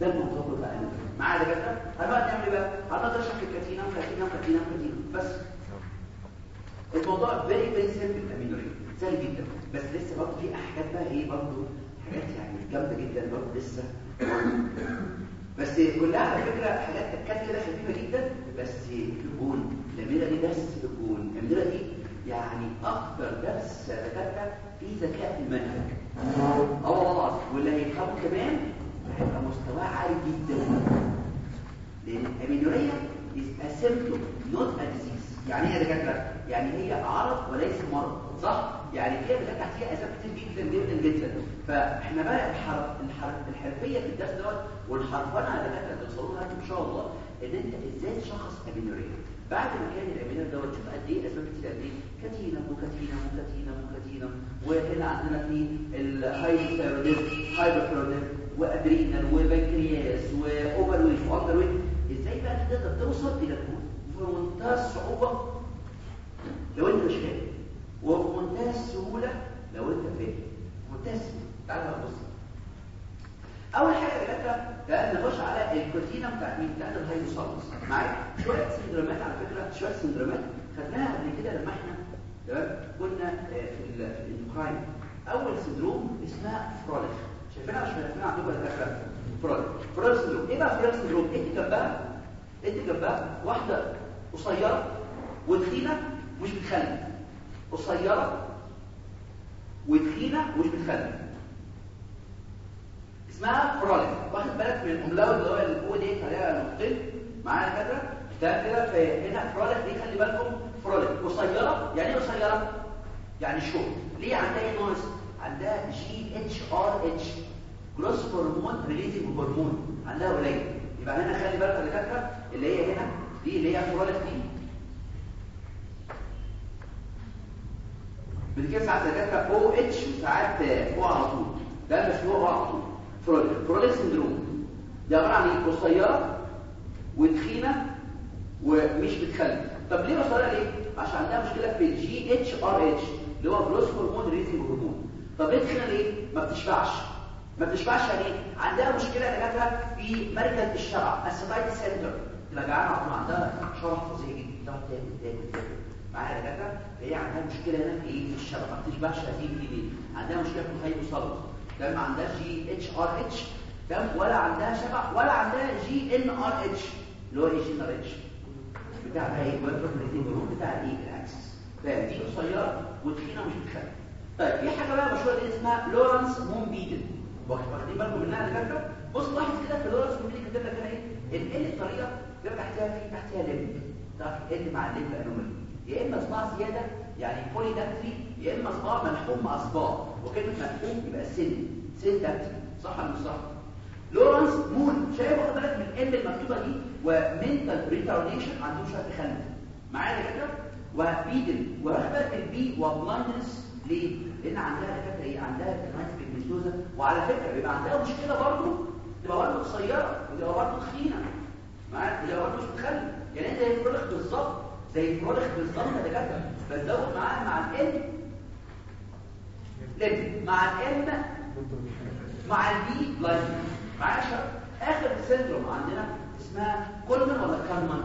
ده الموضوع بتاع معايا دكاترة؟ هنقعد نعمل إيه بقى؟ هنقعد نشرح الكاتينا وكاتينا وكاتينا وكاتينا بس. الموضوع فيري فيري سيمبل امينوري سهل جدا. بس لسه برضه في حاجات بقى إيه برضه حاجات يعني جامدة جدا برضه لسه. بس كلها على فكرة حاجات تكاد كده خفيفة جدا بس الجون. الأميرة دي درس الجون. الأميرة دي يعني أكتر درس دكاتره في ذكاء في المنهج. آه واللي هيفهمه كمان هيبقى مستواه عالي جدا. لأن a symptom not a disease. يعني إيه يا دكاتره يعني هي عرض وليس مرض. صح؟ يعني هي بتبقى تحتيها اسباب كتير جدا جدا جدا. فإحنا بقى الحرف الحرف الحرفية في الدرس دوت والحرفنة على دكاتره توصلوا لها إن شاء الله إن أنت إزاي تشخص amenorrhea بعد ما كان ال amenorrhea دوت شوف قد إيه اسباب كتير قد إيه؟ كاتينا وكاتينا وكاتينا وكاتينا وهنا عندنا في ال hypothyroidism hypothyroidism و adrenal وبنكرياس و overweight و underweight إزاي بقى تقدر توصل إلى ال cause في منتهى الصعوبه لو أنت مش فاهم. وفي منتهى السهوله لو أنت فاهم. منتهى السهوله تعال بص اول يا دكاتره تعال نخش على البروتين بتاعت مين؟ بتاعت ال hypothalamus معايا. شوية سندرومات على فكرة شوية سندرومات خدناها قبل كده لما إحنا تمام؟ كنا في ال endocrine أول syndrome اسمها فروليك. شايفينها مش شايفينها؟ عندكم ولا دكاتره فروليك. فروليك. syndrome. إيه بقى فروليك syndrome؟ انت جنبها؟ انت جنبها؟ واحدة قصيرة وتخينة مش بتخلف قصيرة وتخينة ومش بتخلف اسمها فروليك واخد بالك من ال umlaut اللي هو ال O دي عليها نقطتين معايا كده ده كده فهنا فروليك دي خلي بالكم فروليك قصيرة؟ يعني إيه قصيرة؟ يعني شورت ليه عندها إيه ناقص؟ عندها GHRH growth hormone releasing hormone. عندها قليل. يبقى هنا خلي بالك يا دكاتره اللي هي هنا دي اللي هي فروليك دي. بتجي ساعات أو اتش وساعات أو على طول. ده مش هو على طول. فروليك فروليك syndrome. دي عبارة عن إيه؟ قصيرة وتخينة ومش بتخلف طب ليه قصيره ليه؟ عشان عندها مشكلة في ال GHRH اللي هو growth hormone releasing hormone طب ليه تخينه ليه؟ ما بتشبعش. ما بتشبعش يعني إيه عندها مشكلة دكاتره في مركز الشبع ال satiety center تبقى جعانه عندها شره فظيع جدا. تاكل تاكل تاكل معايا يا فهي عندها مشكلة هنا في إيه في الشبع ما بتشبعش هذه الكميه عندها مشكلة في ال hypothalamus تمام ما عندهاش GHRH تمام؟ ولا عندها شبع ولا عندها GnRH اللي هو إيه GnRH بتاع بقى إيه؟ الهرمون بتاع الايه ال axis فدي قصيرة وتخينة ومش بتخلف طيب في حاجة بقى مشهورة دي اسمها لورنس مون بيدل واخدين بالكم منها؟ يا دكاتره بص لاحظ كده في لورنس مون بيدل كاتب لك هنا إيه؟ ال الطريقة بيبقى تحتها في تحتها limb تعرف ال مع ال limb anomaly يا إما صباع زيادة يعني polydactyly يا إما صباع ملحوم مع صباع. وكلمة ملحوم يبقى syn. syndactyly صح ولا مش صح؟ لورنس مون شايف واخد بالك من ال المكتوبة دي؟ و mental retardation عندهم شوية تخلف. معايا كده وبيدل واخد بالك ال B و blindness ليه؟ لأن عندها دكاترة إيه؟ عندها كمان pigmentosa وعلى فكرة بيبقى عندها مشكلة برضه. تبقى برضه قصيرة وتبقى برضه تخينة. معايا؟ تبقى برضه مش بتخلف يعني انت زي الفروليك بالظبط؟ زي الفروليك بالظبط يا دكاتره بتزود معاها مع ال limb مع ال M مع ال B blindness معايا شباب اخر syndrome عندنا اسمها كولمان ولا كالمان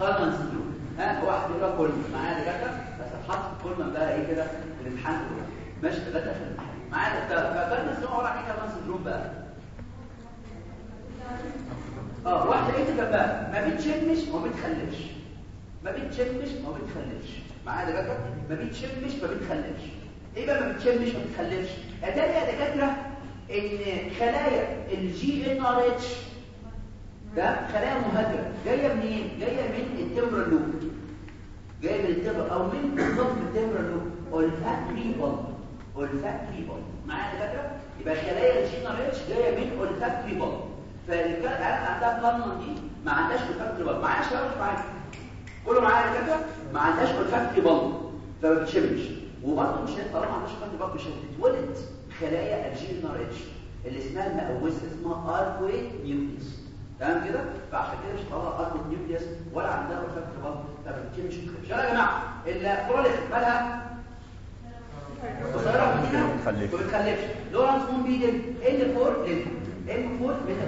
كالمان syndrome ها واحد يقول كولمان معايا دكاتره بس حط كولمان بقى إيه كده في الامتحان ماشي دكاتره في الامتحان معايا فكالمان syndrome عباره إيه كالمان syndrome بقى آه واحدة إيه جنبها ما بتشمش وما بتخلفش ما بتشمش ما بتخلفش معايا يا دكاترة؟ ما بتشمش ما بتخلفش إيه بقى ما بتشمش ما بتخلفش اتاري يا دكاترة إن خلايا ال GnRH ده خلايا مهاجره جاية منين؟ جاية من ال temporal lobe جاية من ال temporal أو من بالظبط من ال temporal lobe olfactory bulb olfactory bulb معايا يا دكاترة؟ يبقى خلايا ال GnRH جاية من olfactory bulb فالكلام عندها قانون دي ما عندهاش olfactory bulb معايا شباب؟ معايا. كله معايا يا دكاتره ما عندهاش olfactory bulb فما بتشمش. وبرضه مش طالما ما عندهاش olfactory bulb مش هتتولد. خلايا ال GnRH اللي اسمها المقوسه اسمها arcuate nucleus. تمام كده؟ فعشان كده مش طالعه أركوي نيوكليس ولا عندها olfactory bulb فما بتشمش يا جماعة الفروليك مالها؟ قصيرة كده؟ بتخلفش. لورانس مون بيدل ال 4 ليل إم 4 ميتا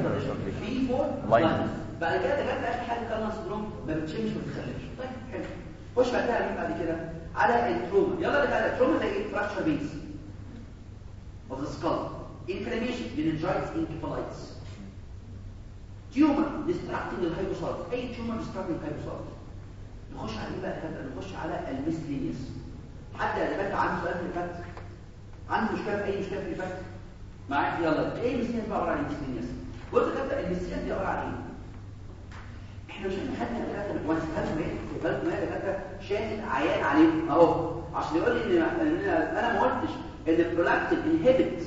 بي 4 لاين بعد كده جت اخر حاجة كارنس دروم ما بتشمش ما بتخلفش طيب حلو. خش بعدها مين بعد كده على التروما. يلا على التروما إيه؟ فراكشر بيز of the skull inflammation. Meningitis encephalitis. Tumor. Distracting الهايبوثالاموس أي tumor destructing ال hypothalamus نخش على إيه بقى نخش على ال miscellaneous حتى اللي فات عنده سؤال في اللي فات؟ عنده مشكلة في أي مشكلة في اللي فات؟ معاك يلا. إيه ال miscellaneous بقى؟ عبارة عن ال miscellaneous بص كده ال miscellaneous دي عبارة عن إيه؟ إحنا مش هنحدد وانت فاهم إيه في بالك ما ثلاثة شاهد عيان عليه اهو عشان يقول لي ان أنا ما قلتش إن البرولاكتين انهبت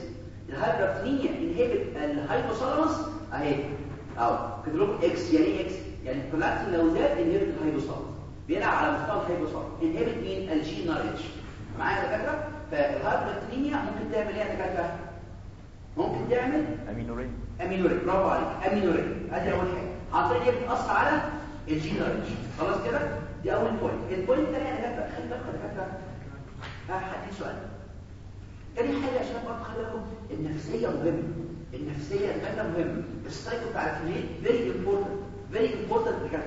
الهايبرتينيا انهبت الهايبوثالاموس أهي أهو كده لكم إكس يعني إيه إكس يعني البرولاكتين لو زاد انهبت الهايبوثالاموس بيلعب على مستوى الهايبوثالاموس انهبت مين الجي ار اتش معايا يا دكاترة؟ فالهايبرتينيا ممكن تعمل إيه يا دكاترة؟ ممكن تعمل أمينورين. أمينورين. برافو عليك أمينورين. أدي أول حاجة. عن إيه بتاثر على الجي ار اتش خلاص كده؟ دي أول بوينت البوينت الثانية يا دكاتره خلي بالك يا دكاتره هدي سؤال. تاني حاجة يا شباب خلي بالكم النفسية مهمة. النفسية الغدا مهمة. السايكو بتاع الكمين فيري امبورتنت فيري امبورتنت بجد.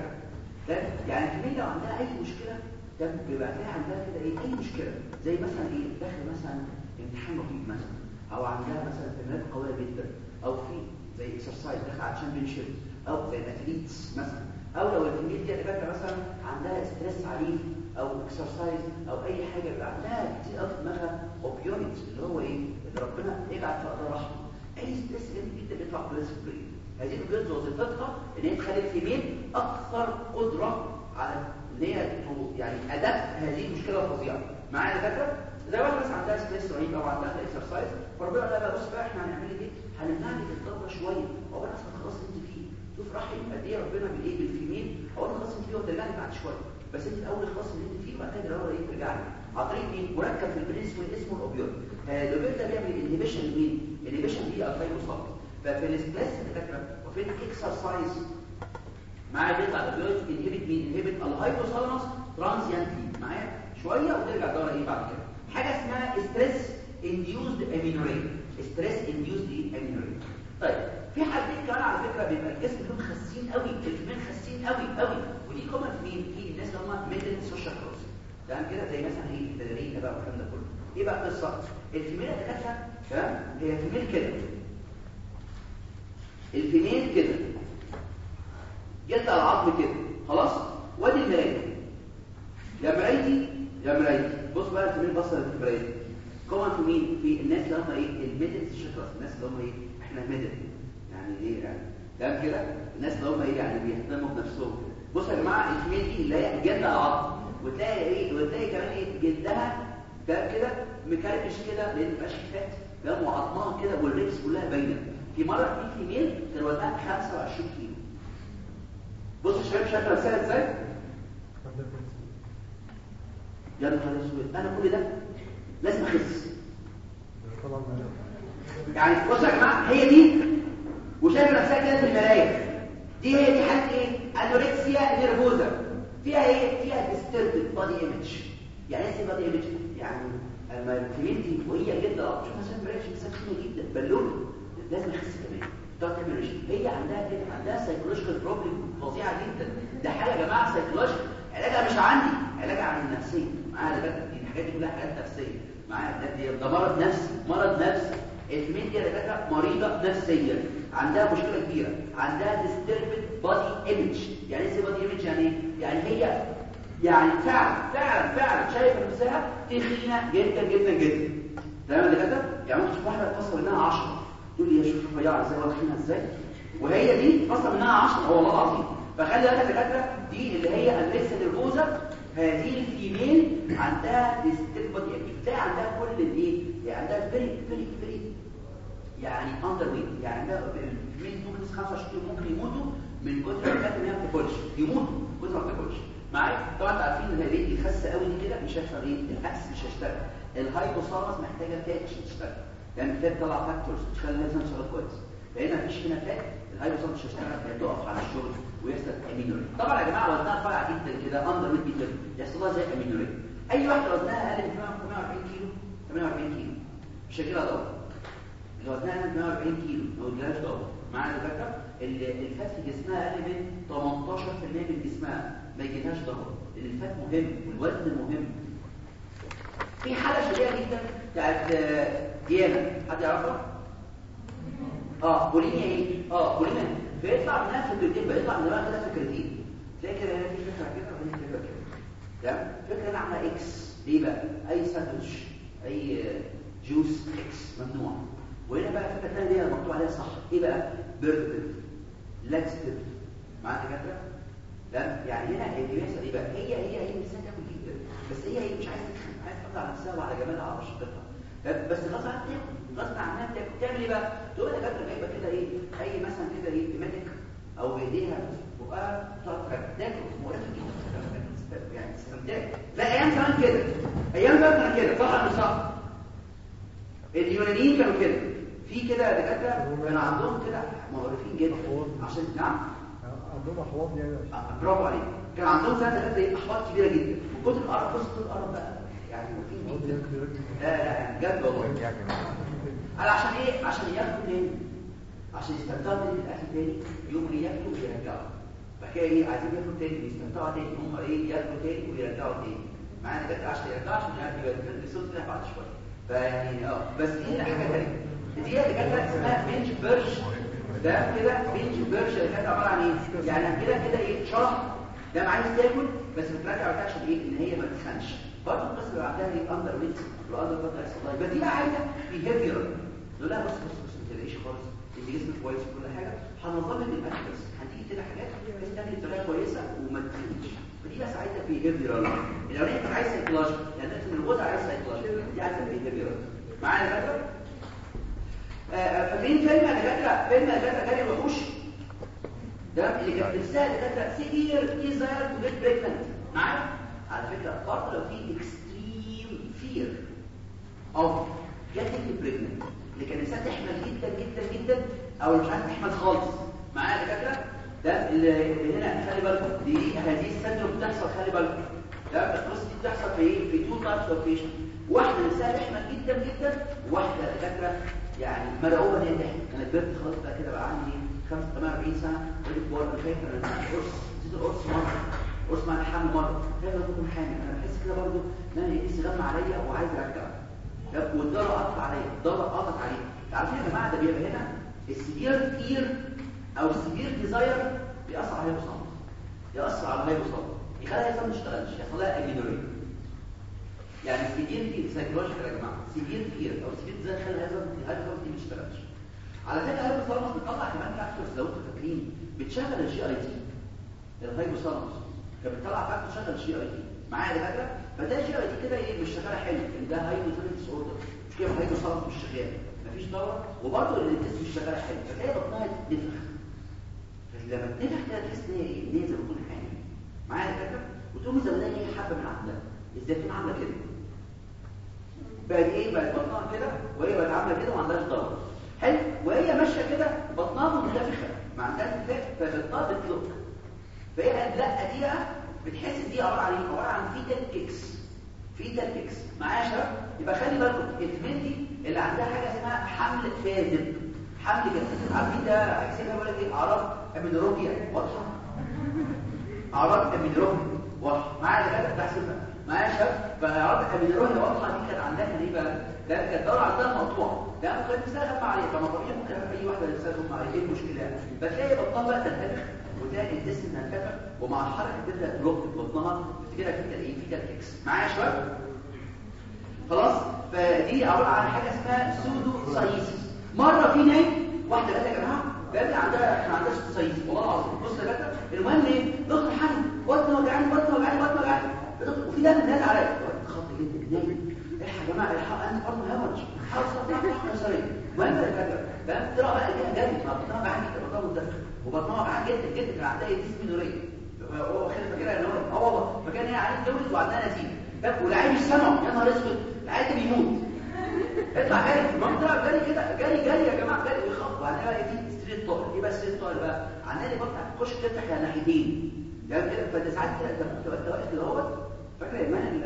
يعني الكمين لو عندها أي مشكلة ده بيبقى فيها عندها كده إيه؟ أي مشكلة. زي مثلا إيه؟ داخل مثلا امتحان لطيف مثلا. أو عندها مثلا تمرينات قوية جدا. أو في زي اكسرسايز داخل على تشامبيونشيب أو زي الاثليتس مثلا. أو لو الكمين دي دكاتره مثلا عندها ستريس عنيف أو اكسرسايز أو أي حاجة بيبقى عندها كتير قوي في دماغها اوبيويدز اللي هو إيه؟ اللي ربنا يجعل في قدر رحمه أي ستريس جدا بيطلع بريسبري هذه الجلد وظيفتها إن هي تخلي الفيميل أكثر قدرة على إن هي يعني أداء هذه المشكلة الفظيعة. معايا يا دكاتره زي واحد مثلا عندها ستريس رهيب أو عندها اكسرسايز فربنا قال لها بص بقى إحنا هنعمل إيه؟ هنمنع لك الدوره شوية. أصلا خلاص شوف رحم قد إيه ربنا بالايه بال female أنا خلاص انت فيه وترجع بعد شوية. بس أنت الأول خلاص اللي أنت فيه وبعد كده الأول إيه ترجع لي. عن طريق مين؟ مركب في ال brain اسمه اسمه ال opioid ال opioid ده بيعمل inhibition مين inhibition دي الفايبروسالت ففي ال stress الفكرة وفي ال exercise معايا بيطلع ال opioid inhibit مين؟ inhibit ال hypothalamus transiently. معايا؟ شوية وترجع الدوره إيه بعد كده. حاجة اسمها stress induced amenorrhea stress induced amenorrhea طيب في حالتين كمان على فكرة بيبقى الجسم لهم خاسين قوي الجسمين خاسين قوي قوي. ودي common في مين في الناس اللي هم middle social class تمام كده؟ زي مثلا إيه البالرينا بقى والكلام ده كله. إيه بقى القصة؟ ال female دكاتره تمام؟ هي female كده ال female كده يطلع العظم كده. خلاص؟ وادي المراية. يا مرايتي يا مرايتي. بص بقى ال female بصه في المراية. common في مين في الناس اللي هم إيه؟ ال middle social class الناس اللي هم إيه؟ إحنا middle يعني إيه يعني؟ تمام كده؟ الناس اللي هم إيه يعني بيهتموا بنفسهم بصوا يا جماعة ال female دي اللي هي جلد على عظم وتلاقي إيه؟ وتلاقي كمان إيه؟ جلدها ده كده؟ مكرمش كده لأن مبقاش fat. ده وعظمها كده وال ribs كلها باينة. في مرة في female كان وزنها 25 كيلو. بص الشباب شكلها سهل إزاي؟ يا نهار أسود. أنا كل ده لازم أخس. يعني بصوا يا جماعة هي دي وشايفه نفسها كده في المراية. دي هي دي حالة إيه؟ anorexia nervosa. فيها إيه؟ فيها disturbed body image يعني إيه body image يعني اما ال female دي وهي جدا. شوف مثلا مرايه تخينه جدا. بالونه لازم اخس كمان. هي عندها كده عندها psychological problem فظيعة جدا. ده حاجة يا جماعة psychological علاجها مش عندي. علاجها عن النفسية. دي الحاجات دي كلها حاجات نفسية. معايا ده ده مرض نفسي. مرض نفسي. ال female دي دكاتره مريضة نفسيا. عندها مشكلة كبيرة. عندها disturbed body image. يعني إيه body image يعني إيه؟ يعني هي يعني فعلا فعلا فعلا شايفة نفسها تخينة جدا جدا جدا. تمام يا كده يعني ممكن تشوف واحدة تفصل منها 10 تقول لي يا شوف رفيعة إزاي وتخينه إزاي؟ وهي دي فصل منها 10 هو والله العظيم. فخلي بالك يا دكاترة دي اللي هي الليسا نيرفوزا. هذه الفيميل عندها بودي بتلاقي عندها كل الايه يعني عندها فيري فيري فيري يعني اندر ويت يعني عندها الفيميل ممكن 25 ممكن يموتوا من كتر الاكل ان هي ما بتاكلش. يموتوا كتر ما بتاكلش. معايا؟ طبعا أنتوا عارفين إن البيت دي خاسه قوي كده مش هيحصل إيه؟ الاكس مش هيشتغل. ال hypothalamus محتاجة fat عشان تشتغل. يعني محتاج تطلع factors تخلي الانسان شغال كويس. لأن مفيش هنا fat ال hypothalamus مش هيشتغل. هتقف على الشغل ويحصل amenorrhea طبعا يا جماعة وزنها رفيع جدا كده under 100 جدا يحصل لها زي amenorrhea أي واحدة وزنها أقل من 140 كيلو؟ 48 كيلو. مش هيجي لها اللي وزنها أقل من 140 كيلو. ما يجيلهاش دور معانا الفكرة؟ ال fat في جسمها أقل من 18% من جسمها. ما يجيلهاش دور لأن ال fat مهم والوزن مهم. في حالة شبيهه جدا بتاعت ديانا. حد يعرفها؟ آه بوليميا إيه؟ آه بوليميا. بيطلع منها فكرتين بيطلع من دماغها كده فكرتين تلاقي كده هنا في فكرة كده وهنا فكرة كده. تمام؟ فكرة أنا عاملة X ليه بقى؟ أي ساندوتش أي جوس إكس ممنوع. وهنا بقى فكره ثانية دي مكتوب عليها صح. إيه بقى؟ purgative laxative معاك دكاتره لا يعني هنا اللي بيحصل إيه بقى؟ هي هي هي الانسان تاكل جدا بس هي هي مش عايزة تتخن عايزة تحافظ على نفسها وعلى جمالها وعلى شطتها بس غصب عنها تاكل غصب عنها تاكل تعمل إيه بقى؟ تقول لك دكاتره جايبه كده إيه؟ أي مثلا كده إيه؟ تيماتيك أو بإيديها بقى تقعد تاكل. مقرفه جدا يعني تستمتع. لا أيام زمان كده. أيام زمان كده. صح ولا صح اليونانيين كانوا كده. في كده دكاترة كانوا عندهم كده مقرفين جدا. عشان نعم؟ عندهم أحواض يعني. برافو عليك. كان عندهم سنه ثلاثة إيه؟ احباط كبيرة جدا. وكتر القرف بص كتر القرف بقى. يعني مفيد جدا. لا لا يعني بجد والله. قال عشان إيه؟ عشان ياكلوا تاني. عشان يستمتعوا تاني بالأكل تاني. يوم اللي ياكلوا ويرجعوا. فكده إيه؟ عايزين ياكلوا تاني ويستمتعوا تاني. هم إيه؟ ياكلوا تاني ويرجعوا تاني. معانا كده عشان يرجعوا عشان يبقى الفيلم الصوت بعد شوية. فيعني آه بس هنا حاجة ثانية دي اللي كانت اسمها بنج بيرش ده كده بنج بيرش اللي كانت عبارة عن إيه؟ يعني كده كده إيه؟ شرح ده عايز تاكل بس بترجع بتاعش إيه إن هي ما تتخنش. برضه القصة اللي بعدها إيه اندر ويت واندر ويت هيحصل لها يبقى دي عايزه بيهيفير نقول لها بص بص بص ما تلاقيش خالص. انت جسمك كويس وكل حاجة. هنظم لك الأكل بس. هتيجي كده حاجات بس تعمل بطريقه كويسة وما تتخنش. فدي عايزه behavior لو انت عايز psychology يعني انت من الوضع عايز psychology دي عايزة behavior معايا يا فاكر فاكرين فيلم دكاتره فيلم دكاتره جري الوحوش ده اللي كانت نفسها دكاتره severe desire to get pregnant معايا؟ على فكرة برضه لو في extreme fear of getting pregnant اللي كان نفسها تحمل جدا جدا جدا أو مش عايزه تحمل خالص. معايا دكاتره ده اللي هنا خلي بالكم دي هذه ال syndrome بتحصل خلي بالكم. ده القصة دي بتحصل في إيه؟ في two types of patient واحدة نفسها تحمل جدا جدا وواحده دكاتره يعني ان هي تحمل أنا كبرت خلاص بقى كده بقى عندي 45 سنه بقيت كبار أنا خايف أنا قرص نسيت القرص مرة. قرص مع الحمل مرة. خايف اكون حامل أنا بحس كده برضه إن أنا نفسي غم عليا وعايز ارجع والدور قطع عليا. الدور قطع عليا. عارفين يا جماعة ده بيبقى هنا ال severe fear أو ال severe desire بيأثر على ال hypothalamus يأثر على ال hypothalamus يخليها يحصل ما تشتغلش يحصل لها يعني severe fear psychological يا جماعة severe fear أو severe desire خلي ال hypothalamus دي ما تشتغلش على فكره ال hypothalamus بتطلع كمان factors لو أنتوا فاكرين بتشغل ال GIT ال hypothalamus كانت بتطلع factor تشغل ال GIT معايا يا دكاتره فده ال GIT كده إيه مش شغالة حلو. ان ده hypothalamus disorder مش كده ال hypothalamus مش شغال. مفيش دوره وبرضه ال intestine مش شغالة حلو. فتلاقي بطنها تنفخ لما تنفخ كده تحس إن هي إيه؟ إن هي زي تكون حامل. معايا يا دكاتره وتقوم زودها هي حبة من عندها. تكون عاملة كده. بقت إيه بقت بطنها كده وهي بقت عاملة كده وما عندهاش دوره حلو؟ وهي ماشية كده بطنها منتفخة ما عندهاش انتفاخ فبطنها بتلق. فهي لا دي بقى بتحس دي عبارة عن إيه؟ عبارة عن fetal fetal kicks معايا يا شباب يبقى خلي بالكم ال female اللي عندها حاجة اسمها حمل كاذب حمل كاذب عارفين ده هيكسبها بقول لك إيه؟ أعراض amenorrhea واضحة؟ أعراض amenorrhea واضحة. معايا ده؟ بحسبها. معايا يا شباب؟ فاعراض amenorrhea واضحه دي كانت عندها إيه بقى ده كانت دورة عندها مقطوعه ده ممكن تسأل عليه. فما طبيعي ممكن أي واحدة تسأل عليه. إيه المشكلة؟ فتلاقي بطنها بقى تنتفخ وتلاقي الجسم تنتفخ ومع الحركه تبدا تلق بطنها كده في إيه في كيكس معايا يا شباب؟ خلاص؟ فدي عباره عن حاجة اسمها سودو سايسيس مرة في نايم واحدة قالت يا جماعة قالت عندها إحنا عندنا سودو سايسيس والله العظيم. بص يا جدع المهم إيه؟ دكتور حنان بطني وجعاني بطني وجعاني بطني وجعاني وفي دم نازل عليا خط جدك نايم الحق يا جماعة الحق انت برضه هامج حاول تصحى قيصريه المهم يا جدع فاهم؟ طلع بقى ايديها جري بطنها وجعاني جدا بطنها متدفق وبطنها وجعاني جدا جدا كان عندها ديسمينوريه هو خلي فاكرها ان هو آه والله فكان هي عايز تتجوز وعندها نتيجة. طب والعيل مش سامعه. يا نهار أسود. العيل ده بيموت. اطلع جري. المهم طلع جري كده. جري جري يا جماعة جري. ويخبط وبعدين بقى في ستريت طائر إيه بقى ستريت طائر بقى. عندنا اللي بفتح تخش تفتح على ناحيتين. يعني كده فانت ساعات كده انت تبقى واقف كده اهوت. فاكر يا ايمان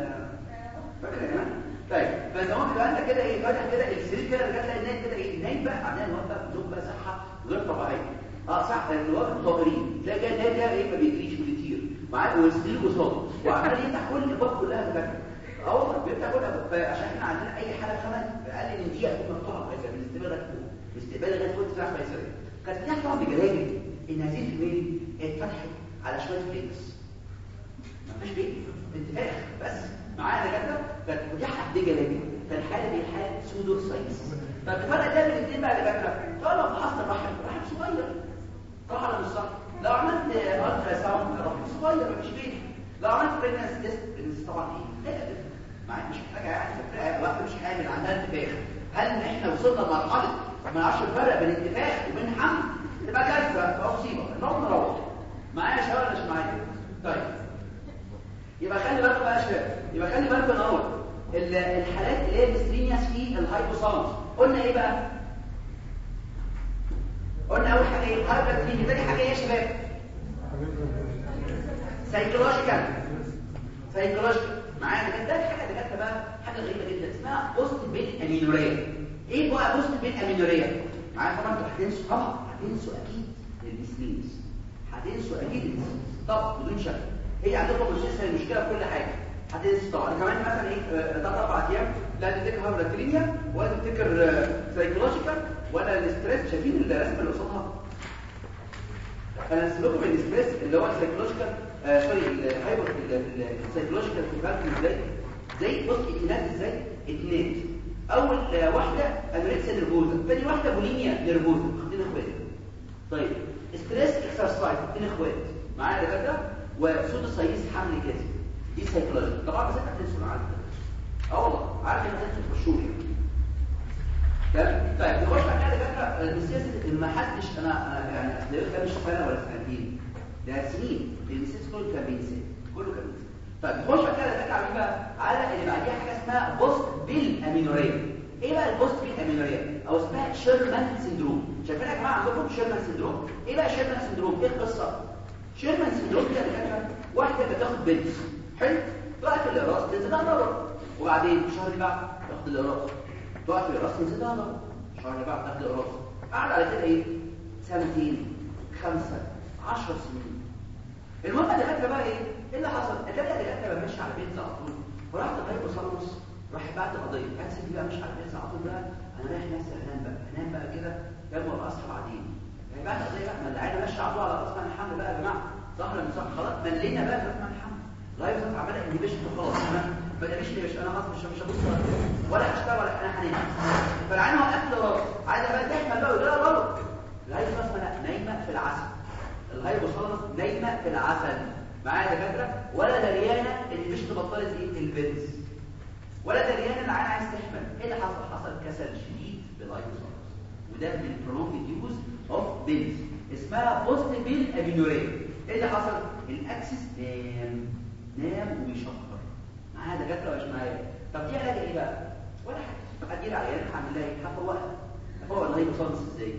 فاكر يا إيمان؟ طيب فانت ممكن انت كده إيه؟ فاتح كده السرير كده رجعت تلاقي النايم كده إيه؟ النايم بقى عندنا بقى له بقى صحة غير طبيعية. آه صح الواد الطائرين تلاقي ده إيه؟ ما بيجريش وبيطير معاه والسرير قصاده وعمال يفتح كل الابواب كلها بتاعته آه والله بيفتح كل الابواب عشان إحنا عندنا أي حالة خمس أقل من دقيقه تكون مفتوحه قيصريه من استقبال لغايه فوق استقبال لغايه فوق تفتح قيصريه كانت بتحصل طبعا بجلاجل إن هذه الفيميل اتفتحت على شوية فليكس مفيش بيت انتفاخ بس معايا كده كانت فتحت بجلاجل فالحالة دي حاله سودو ساينس. طب الفرق ده بين الاثنين بقى اللي فاكره طالما فحصت الرحم الرحم صغير. صح ولا مش صح لو عملت الترا ساوند الرحم صغير مفيش بيت لو عملت بريجنس تيست طبعا إيه؟ معاك مش محتاجة يعني تفرق واحدة مش حامل عندها انتفاخ هل إحنا وصلنا لمرحلة ما نعرفش الفرق بين انتفاخ وبين حمل؟ تبقى كارثة مصيبة. نروح نروح معايا يا ولا مش يبقى خلي بالكم بقى يا شباب يبقى خلي بالكم الأول. الحالات اللي هي disturbance في ال hypothalamus قلنا إيه بقى؟ قلنا أول حاجة إيه؟ hypothalamus تاني حاجة إيه يا شباب؟ psychological psychological معايا ده حاجة بقى حاجة غريبة جدا. اسمها post pill amenorrhea إيه بقى post pill amenorrhea معايا طبعا أنتوا هتنسوا طبعا هتنسوا أكيد البيسلينز هتنسوا أكيد البيسلينز طبعا بدون شك. هي مش لسه المشكلة في كل حاجة. هتنسوا طبعا كمان مثلا إيه ثلاث أربع أيام لا تفتكر hyperprolactinemia ولا تفتكر psychological ولا ال stress شايفين الرسمه اللي قصادها؟ أنا لكم ال stress اللي هو ال psychological آه سوري ال hyper ال psychological conflict إزاي؟ زي بص اتنات إزاي؟ اتنات أول آه واحدة anorexia nervosa ثاني واحدة bulimia nervosa خدين اخوات طيب stress exercise خدين اخوات معايا دكاترة؟ و pseudocyesis حمل كده دي سايكولوجي طبعا بس انت هتنسوا معايا آه والله. عارف ان انت تخشوا لي تمام؟ طيب نخش بقى كده دكاتره السياسة ما حدش أنا أنا يعني ده مش سنه ولا سنتين. ده سنين. السياسة كله كان بينسى كله كان بينسى طيب نخش بقى كده دكاتره على بقى على اللي بعديها حاجة اسمها post pill amenorrhea إيه بقى ال post pill amenorrhea أو اسمها Shearman syndrome شايفين يا جماعة عندكم Shearman syndrome إيه بقى Shearman syndrome إيه القصة؟ Shearman syndrome ده دكاتره واحدة بتاخد بنت حلو طلعت الأقراص تنزل لها ضرر وبعدين الشهر اللي بعده تاخد الأقراص طلعت الأقراص تنزل لها ضرر الشهر اللي بعده تاخد الاراس قعد على كده إيه سنتين خمسه 10 سنين المهم الدكاتره بقى إيه اللي حصل الدكاتره الدكاتره ماشيه على بيتزا على طول ورحت الهايبوثالاموس راح بعت قضيه كانسل دي بقى مش على بيتزا على طول بقى أنا رايح ناس انام بقى انام بقى كده يلا اصحى بعدين يعني بعد قضيه بقى ما العيله ماشيه على راس الحمل بقى يا جماعة صح مش خلاص ملينا بقى راس الحمل لايف صح عماله انهبيشن خلاص ما بقاش ليش أنا مش مش هبص ولا هشتغل ولا أنا هنام فالعيانة خلاص عايزه بقى تحمل بقى ولا غلط نايمة في العسل. thalamus نايمة في العسل. معايا دكاتره ولا دريانة ان مش تبطلت إيه؟ ال pills. ولا دريانة العين عايز تحمل. إيه اللي حصل؟ حصل كسل شديد thalamus وده من ال prolonged use of pills اسمها post pill amenorrhea إيه اللي حصل؟ ال axis نام. نام وبيشخر. معايا دكاترة مش معايا طب دي علاج إيه بقى؟ ولا حاجة. هتجيب عيان هعمل لها إيه؟ هفوقها هفوق ال hypothalamus إزاي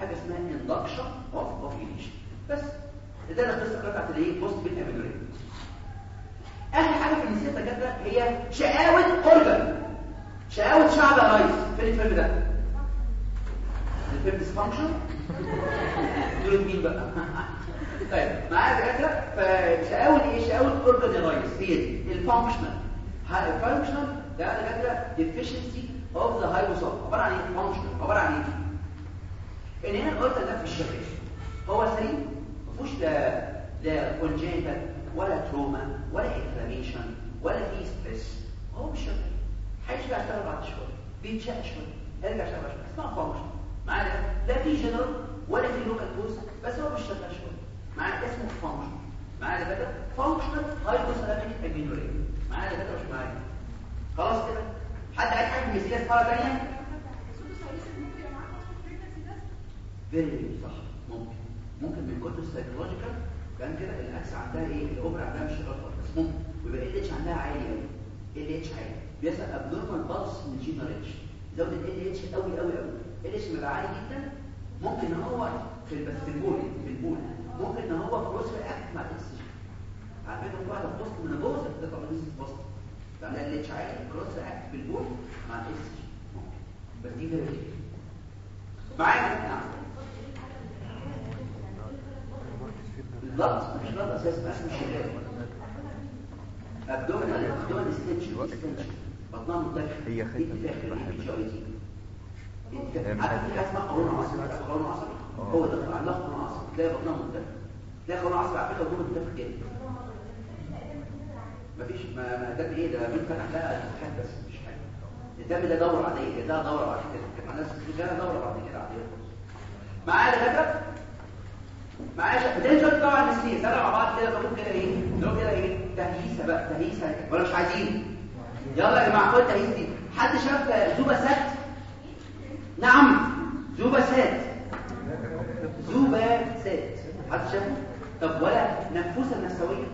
حاجة اسمها induction of ovulation بس. ده القصة بتاعت الايه post pill amenorrhea آخر حاجة في النساء الدكاترة هي شقاوة organ شقاوة شعب يا ريس فين الفيلم ده. الفيلم dysfunction دول مين بقى طيب معايا دكاترة؟ فشقاوه إيه؟ شقاوه ريس هي دي ال functional ال functional ده دكاترة deficiency of the hypothalamus عبارة عن إيه؟ functional عبارة عن إيه؟ إن هنا ال organ ده في الشبكه هو سليم ما فيهوش لا لا congenital ولا trauma ولا inflammation ولا في stress هو مش شغال هيرجع يشتغل بعد شوية. بيتشق شوية. يرجع يشتغل شوية. اسمها function معانا. لا في جنرال ولا في لوكال بوز بس هو شغال شوية معانا اسمه فانكشن. معانا كده فانكشنال هايبوثالاميك امينوريا معانا كده مش معايا خلاص كده؟ حد عايز حاجة من السياسة مره ثانية فيري صح. ممكن. ممكن من كتر السايكولوجيكال كان كده الاكس عندها إيه؟ الأوبرا عندها مش شغال خالص. بس ممكن. ويبقى ال اتش عندها عالي قوي ال اتش عالي. بيحصل ابنورمال بالس من جين اتش زود ال اتش قوي قوي قوي ال اتش بيبقى عالي جدا. ممكن إن هو في في البول في البول ممكن إن هو كروس رياكت مع الاكس على فكرة واحدة بوست من جوه بتطلع من بوست فعندها ال اتش عالي كروس رياكت في البول مع الاكس بس دي فيري معايا؟ نعم. بالضبط مش ضغط أساس بس مش شغال abdominal abdominal distension بطنها منتفخ هي من البحر عارف في حاجة اسمها عصبي قولون عصبي هو ده عصبي تلاقي بطنها تلاقي عصبي على فكرة منتفخ جدا. مفيش ما ما الدم إيه؟ ده لها الفتحات بس مفيش حاجة. الدم ده دوره عاديه ده دوره بعد كده كان عندها سكر دوره بعد كده عاديه معايا دكاتره معايا بتنزل طبعا أنا مع بعض كده. بقول كده إيه؟ نقول كده إيه؟ بقى. تهييسة. ولا مش عايزين. يلا يا جماعة خد تهييس دي. حد شاف زوبا سات نعم. زوبا سات زوبا سات حد شافه؟ طب ولا نفوسة النسويه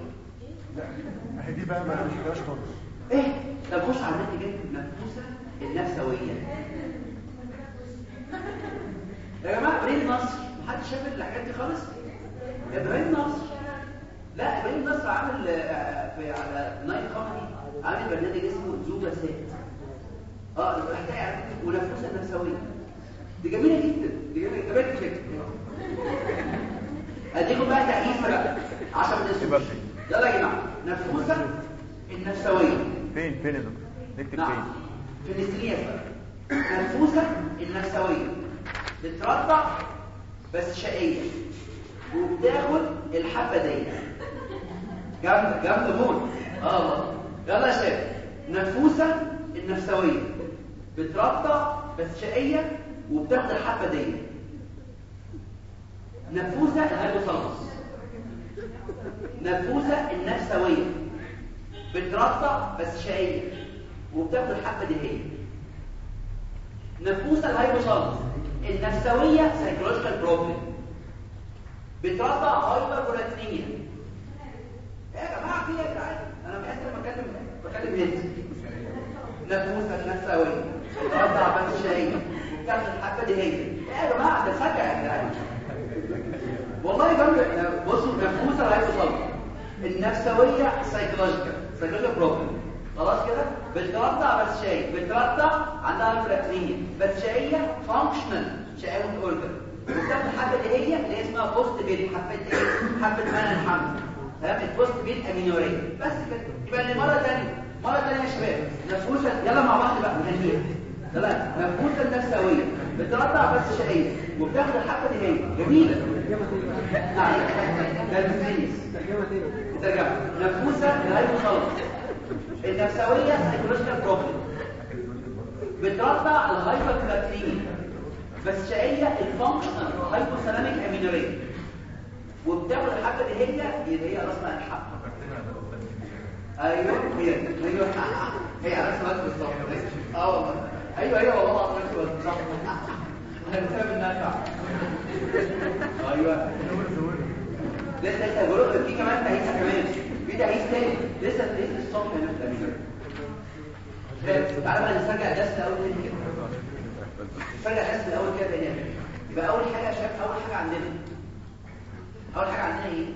لا دي بقى ما شفتهاش خالص. إيه؟ طب خش على النت جنب النفوسه النفسوية. يا جماعة إبراهيم نصر. محد شاف الحاجات دي خالص؟ إبراهيم نصر. لا إبراهيم نصر عامل في على نايل كوميدي. عامل برنامج اسمه زوبا سات آه الحكاية ونفوسة النفسويه دي جميلة جدا دي جميلة. جميله الفكرة؟ أديكم بقى تقييم بقى 10 من الاسم يلا يا جماعة نفوسه النفسوية. فين؟ فين يا دكتور؟ نكتب نعم. فين؟ في الاستنياس بقى نفوسه النفسوية. بترضع بس شقية. وبتاخد الحبة دي جامده جامده موت آه يلا يا شباب نفوسة النفسوية. بترضع بس شقية وبتاخد الحبة دي. نفوسه الهيبوثالاموس نفوسه النفسويه بترضع بس شقيه وبتاخد الحبة دي هي. نفوسه ال hypothalamus النفسويه psychological problem بترضع hyperprolactinemia يا جماعة في يا جدعان؟ أنا بحس لما بكلم بكلم هند. نفوسه النفسويه بترضع بس شقيه الحبه دي هي. يا جماعة ده سكه يا جدعان والله جنب بصوا نفوسه ال hypothalamus النفسوية psychological psychological problem خلاص كده؟ بترضع بس شقيه بترضع عندها prolactinemia بس شقيه functional شقيه organ وبتاخد الحبه اللي هي اللي اسمها post pill حبه إيه؟ حبه منع الحمل تمام؟ ال post pill amenorrhea بس كده. يبقى مرة ثانية مرة ثانية يا شباب. نفوسه يلا مع بعض بقى. نهنيها تمام. نفوسه النفسويه بترضع بس شقية. وبتاخد الحبه دي هي. جميلة. نعم ده الفينيس ترجع. نفوسه ال hypothalamus النفسوية psychological problem بترضع ال hyperprolactinemia بس شقية ال functional hypothalamic amenorrhea وبتاخد الحبه دي هي اللي هي رسمها الحبه أيوه هي. أيوه. هي على رسمها بالظبط. آه والله. أيوه أيوه والله رسمها بالظبط هنسبب النافع أيوه. لسه لسه بقول في كمان تهيئه كمان. في تهيئه تاني. لسه لسه الصبح في الامير تعالى بقى نسترجع الدرس الأول تاني كده. نسترجع الدرس الأول كده تاني. يبقى أول حاجة شباب أول حاجة عندنا. أول حاجة عندنا إيه؟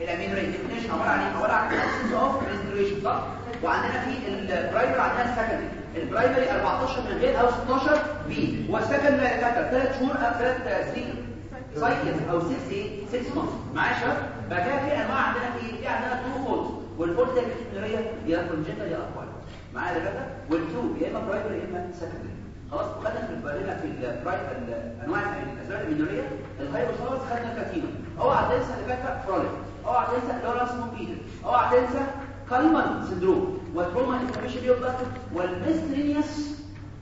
ال amenorrhea definition عبارة عن إيه؟ عبارة عن absence of menstruation صح؟ وعندنا في ال primary عندنا ال secondary ال primary 14 من غير أو 16 بي وال secondary كاتر 3 شهور أو 3 سنين cycles أو 6 إيه 6 month معايا يا شباب؟ بقى كده في أنواع عندنا في في عندنا true و false وال false ده ال cryptomenorrhea يا congenital يا acquired معايا يا كده وال true يا إما primary يا إما secondary خلاص خدنا في بالنا في الانواع الاسباب ال amenorrhea. ال hypothalamus خدنا كاتينا أوعى تنسى اللي فات Fröhlich. أوعى تنسى اللي هو بيتر أوعى تنسى Kallmann syndrome وال trauma inflammation neoplastic وال miscellaneous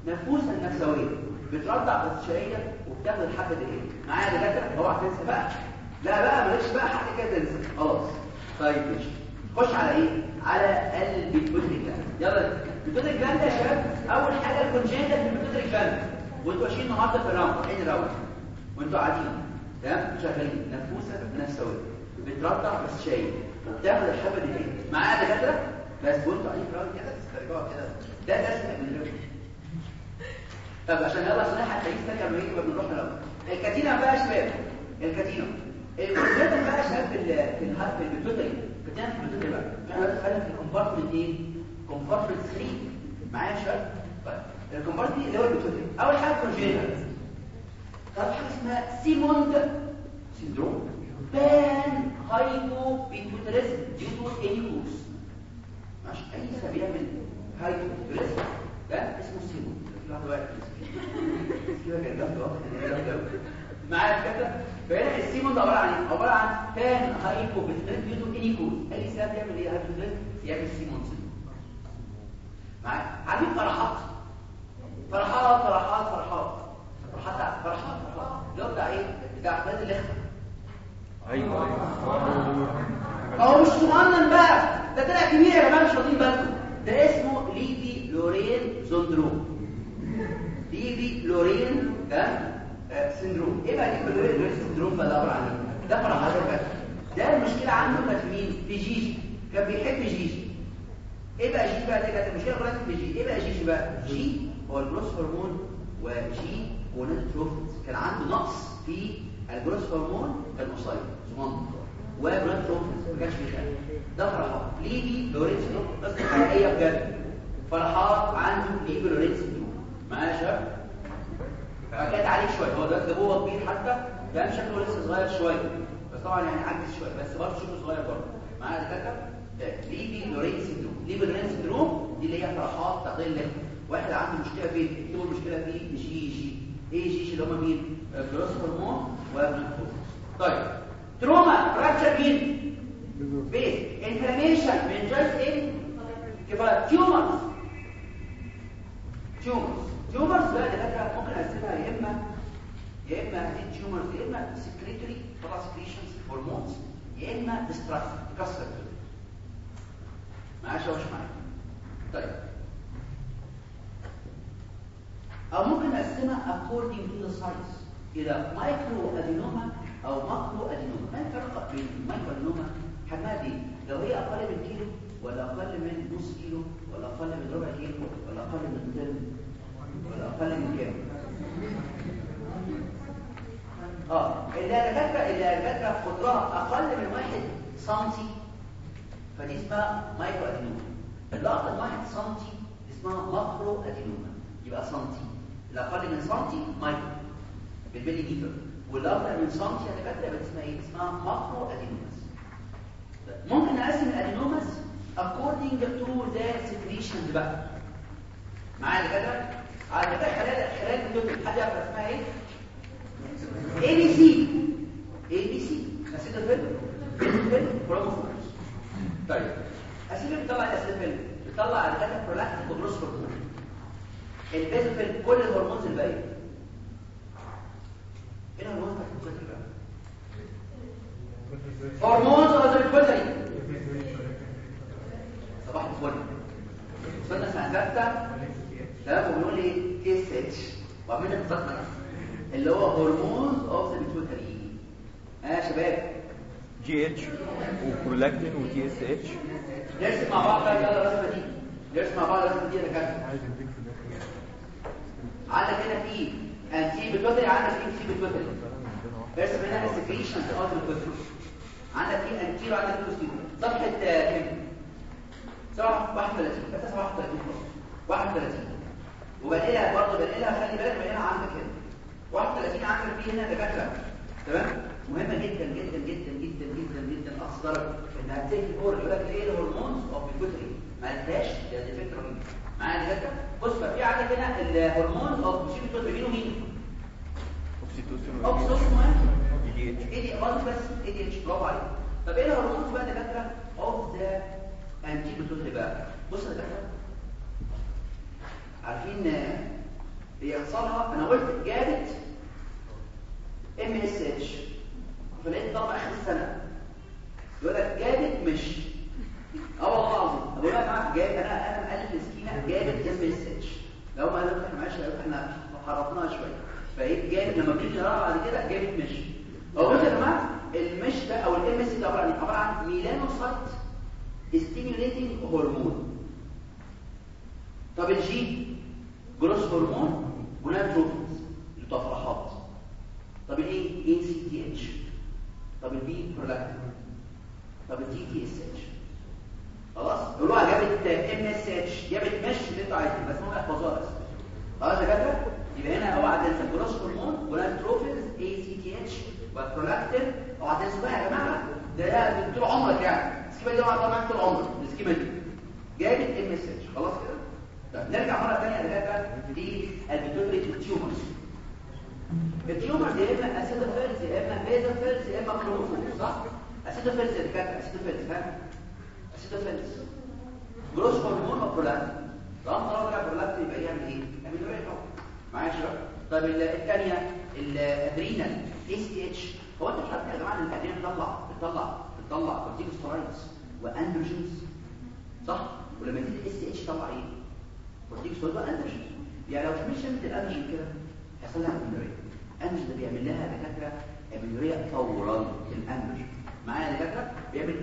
نفوسا النفسويه بترضع بس شقية وبتاخد الحبه دي معايا يا دكاترة؟ اوعى تنسى بقى. لا بقى مالكش بقى حق كده تنسى. خلاص. طيب ماشي. خش على إيه؟ على ال pituitary gland يلا. ال pituitary gland يا شباب أول حاجة الكونجنتال في البيتوتري جلاند وأنتوا ماشيين النهارده في الراوند عين راوند وأنتوا قاعدين. تمام؟ شغالين. نفوسه نفسويه بترضع بس شايف وبتاخد الحبة دي معايا يا دكاترة؟ بس قاعدين في الراوند كده تسترجعوا كده. ده درس من الرجل. طب عشان يلا عشان إحنا سكه لما يجي بنروح الأول الكاتينا بقى شباب. الكاتينا الكونجنتال بقى شباب في ال في الهارت البيتوتري في البيتوتري بقى. إحنا دلوقتي في ال compartment إيه compartment 3 معايا يا شباب؟ طيب. ال compartment اللي هو ال pituitary أول حاجة congenital طب حاجة اسمها Simmonds. syndrome. panhypopituitarism due to any cause ماشي. أي سبب يعمل hypopituitarism ده اسمه Simmonds لحظه واحدة كده. كان جنب واحد معايا الفكرة فهنا ال Simmonds ده عبارة عن إيه؟ عبارة عن panhypopituitarism due to any cause أي سبب يعمل إيه hypopituitarism يعمل Simmonds syndrome معايا؟ عارفين فرحات. فرحات فرحات فرحات. فرحات فرحات فرحات. ده بتاع إيه؟ بتاع فاز الآخر أيوه أيوه. هو مش صغنن بقى. ده طلع كبير يا جماعة مش واخدين بالكم. ده اسمه Levi Lorain syndrome. Levi Lorain ده آه، syndrome. إيه بقى Levi Lorain syndrome؟ بقى ده عبارة عن إيه؟ ده فرحات بقى ده المشكلة عنده كانت مين؟ في جيجي كان بيحب جيجي إيه بقى جي بقى؟ دي كانت المشكلة كلها في جي إيه بقى جي بقى؟ جي هو الجروس هرمون وجي هو نيتروفيلز كان عنده نقص في الجروس هرمون كان قصير صغنن وبرانتروفيلز ما كانش بيخلي ده فرحات ليبي لورينز بس حقيقيه بجد فرحات عنده ليبي لورينز معايا يا شباب فكانت عليه شوية. هو دلوقتي هو كبير حتى كان شكله لسه صغير شوية. بس طبعا يعني عجز شوية. بس برضه شكله صغير برضه. معايا دكاتره ليبي لورين سيندروم ليبي لورين سيندروم دي اللي هي فرحات اللحم واحد عنده مشكلة فين اكتبوا المشكلة في جي جي إيه جي اللي هم مين؟ جلوس هرمون وبلوكوز طيب تروما فراكشر مين بيس انفلاميشن من جاست إيه؟ كفايه تيومرز tumors tumors بقى دكاتره ممكن اقسمها يا اما يا إما tumors يا إما secretory طلع secretions hormones يا إما destruct تكسر معاش وش معايا. طيب. أو ممكن نقسمها according to the size إلى micro adenoma أو macro adenoma ما الفرق بين ال micro adenoma حجمها دي لو هي أقل من كيلو ولا أقل من نص كيلو ولا أقل من ربع كيلو ولا أقل من ترم ولا أقل من كام؟ آه اللي الدكاتره اللي الدكاتره قطرها أقل من واحد سنتي فدي اسمها micro adenoma اللي أقل من واحد سنتي اسمها macro adenoma يبقى سنتي. اللي أقل من سنتي مايكرو. بالملي متر واللي أكتر من سنتي دكاتره يبقى اسمها إيه اسمها macro adenomas. ممكن نقسم الأدينوماس according to the secretions بقى. معايا كده على فكرة خلال خلال الكتب حد يعرف اسمها إيه؟ اي بي سي اي بي سي نسيت الفيلم. الفيلم. كروموسومز طيب. اسيب بتطلع الاسيفيل بتطلع الداتا برولاكتين هرمون البيزوفيل كل الهرمونز الباقيه إيه ال hormones بتاعت الكتب بقى hormones الكتب صباح الفل. وصلنا سنه ثالثه تمام وبنقول إيه؟ TSH وعملنا تذكر اللي هو hormones of the pituitary ها يا شباب. GH و prolactin و TSH نرسم مع بعض بقى الرسمه دي نرسم مع بعض الرسمه دي يا دكاتره عايز اديك في الآخر عندك هنا في anterior pituitary عندك في posterior pituitary ارسم هنا ال secretion of ال pituitary عندك في anterior وعندك في صفحة كام صفحة 31 بس صفحة 31 خلاص 31 وبنقلها برضه بنقلها خلي بالك بنقلها عندك هنا. 31 عندك في هنا دكاترة. تمام؟ مهمة جدا جدا جدا جدا جدا جدا. اصدر إنها تيجي فور يقول لك إيه ال hormones of ال pituitary ما لهاش ده دي فكرة معايا دكاتره بص بقى في عندك هنا ال hormones of ال pituitary مين؟ oxytocin oxytocin دي اتش اي دي برضه بس اي دي اتش برافو عليك. طب إيه ال hormones بقى دكاترة؟ of the anterior بتقول بقى. بص يا دكاترة. عارفين بيحصلها أنا قلت جابت MSH فلقيت طبعا آخر السنة. يقول لك جابت مش آه والله العظيم ابو لك معاك جايب أنا أنا مقلب مسكينه جابت ام اس اتش لو ما قالوا إحنا ماشي إحنا حرفناها شوية فايه جابت لما بنيجي نقرا بعد كده جابت مش هو بصوا يا جماعة المش ده أو الام اس ده عباره عن عباره عن ميلانوسايت ستيميوليتنج هرمون طب الجي جروس هرمون وناتروفينز التفرحات طب الايه اي سي تي اتش طب ال P prolactin طب ال T TSH خلاص قولوها جابت MSH جابت مش اللي أنتوا عايزينه بس هم احفظوها بس خلاص يا جدع يبقى هنا اوعى تنسى growth hormone و gonadotrophins ACTH و prolactin اوعى تنسوا بقى يا جماعة ده طول عمرك يعني ال schema دي اوعى معاك طول عمرك ال schema دي جابت MSH خلاص كده طب نرجع مره ثانية لغايه دي ال pituitary ال tumors ال tumors يا اما acidophils يا اما يا صح acidophils اللي كانت acidophils فاهم acidophils growth hormone و prolactin طالما طلع برولاكتين يبقى يعمل إيه يعمل إيه طبعا معايا شباب طب الثانية ال adrenal ACTH هو انت مش عارف يا جماعة ان ال adrenal بتطلع بتطلع بتطلع corticosteroids و androgens صح ولما تيجي ال ACTH تطلع إيه corticosteroid و androgen يعني لو مش شمت الاندروجين كده هيحصل لها amenorrhea ال androgen ده بيعمل لها دكاتره amenorrhea فورا الاندروجين معايا دكاتره بيعمل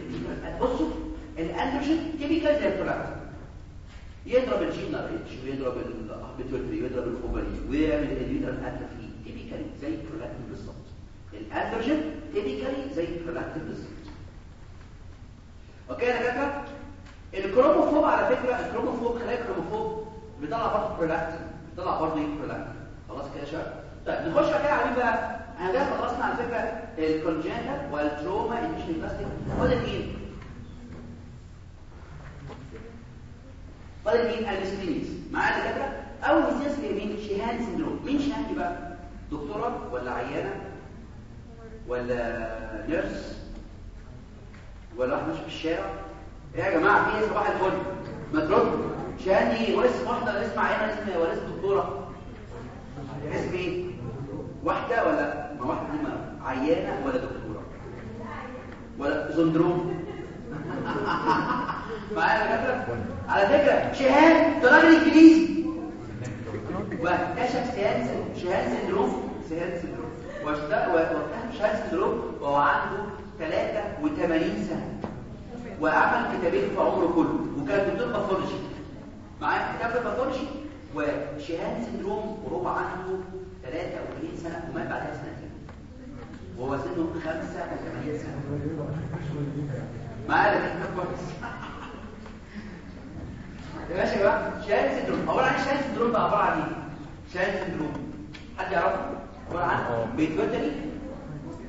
بصوا ال androgen typical ال prolactin يضرب ال GnRH ويضرب ال pituitary ويضرب ال ovary ويعمل ال adrenal atrophy typically زي البرولاكتين بالظبط ال androgen typically زي البرولاكتين بالظبط okay يا دكاتره ال chromophobe على فكرة ال chromophobe خلايا ال chromophobe. بيطلع برضه برولاكتين بيطلع برضه برولاكتين خلاص كده شباب؟ طيب نخش بقى على مين بقى إحنا كده خلصنا على فكرة ال congenital وال trauma infection neoplastic فاضل مين فاضل مين ال miscellaneous معايا دكاتره أول في مين Sheehan syndrome. مين شيهان بقى؟ دكتورة ولا عيانة؟ ولا نيرس؟ ولا واحد ماشي في الشارع؟ إيه يا جماعة في إيه صباح الفل ما تردوا شيهان ولا اسم واحدة ولا اسم عيانة اسم ولا اسم دكتورة. اسم إيه؟ واحدة ولا ما واحدة دي ما عيانة ولا دكتورة؟ ولا سندروم معايا على فكرة شهاد ده راجل انجليزي واكتشف Sheehan syndrome. Sheehan syndrome. واكتشف Sheehan syndrome وهو عنده 83 سنة. وعمل كتابين في عمره كله. وكان دكتور pathology. معايا كتاب pathology؟ و Sheehan syndrome وهو عنده 83 سنة ومات بعدها سنتين وهو سنه 85 سنة. معايا ده كويس. ماشي بقى Sheehan syndrome اولا عن Sheehan syndrome ده عبارة عن إيه؟ Sheehan syndrome حد يعرفه؟ عبارة عن pituitary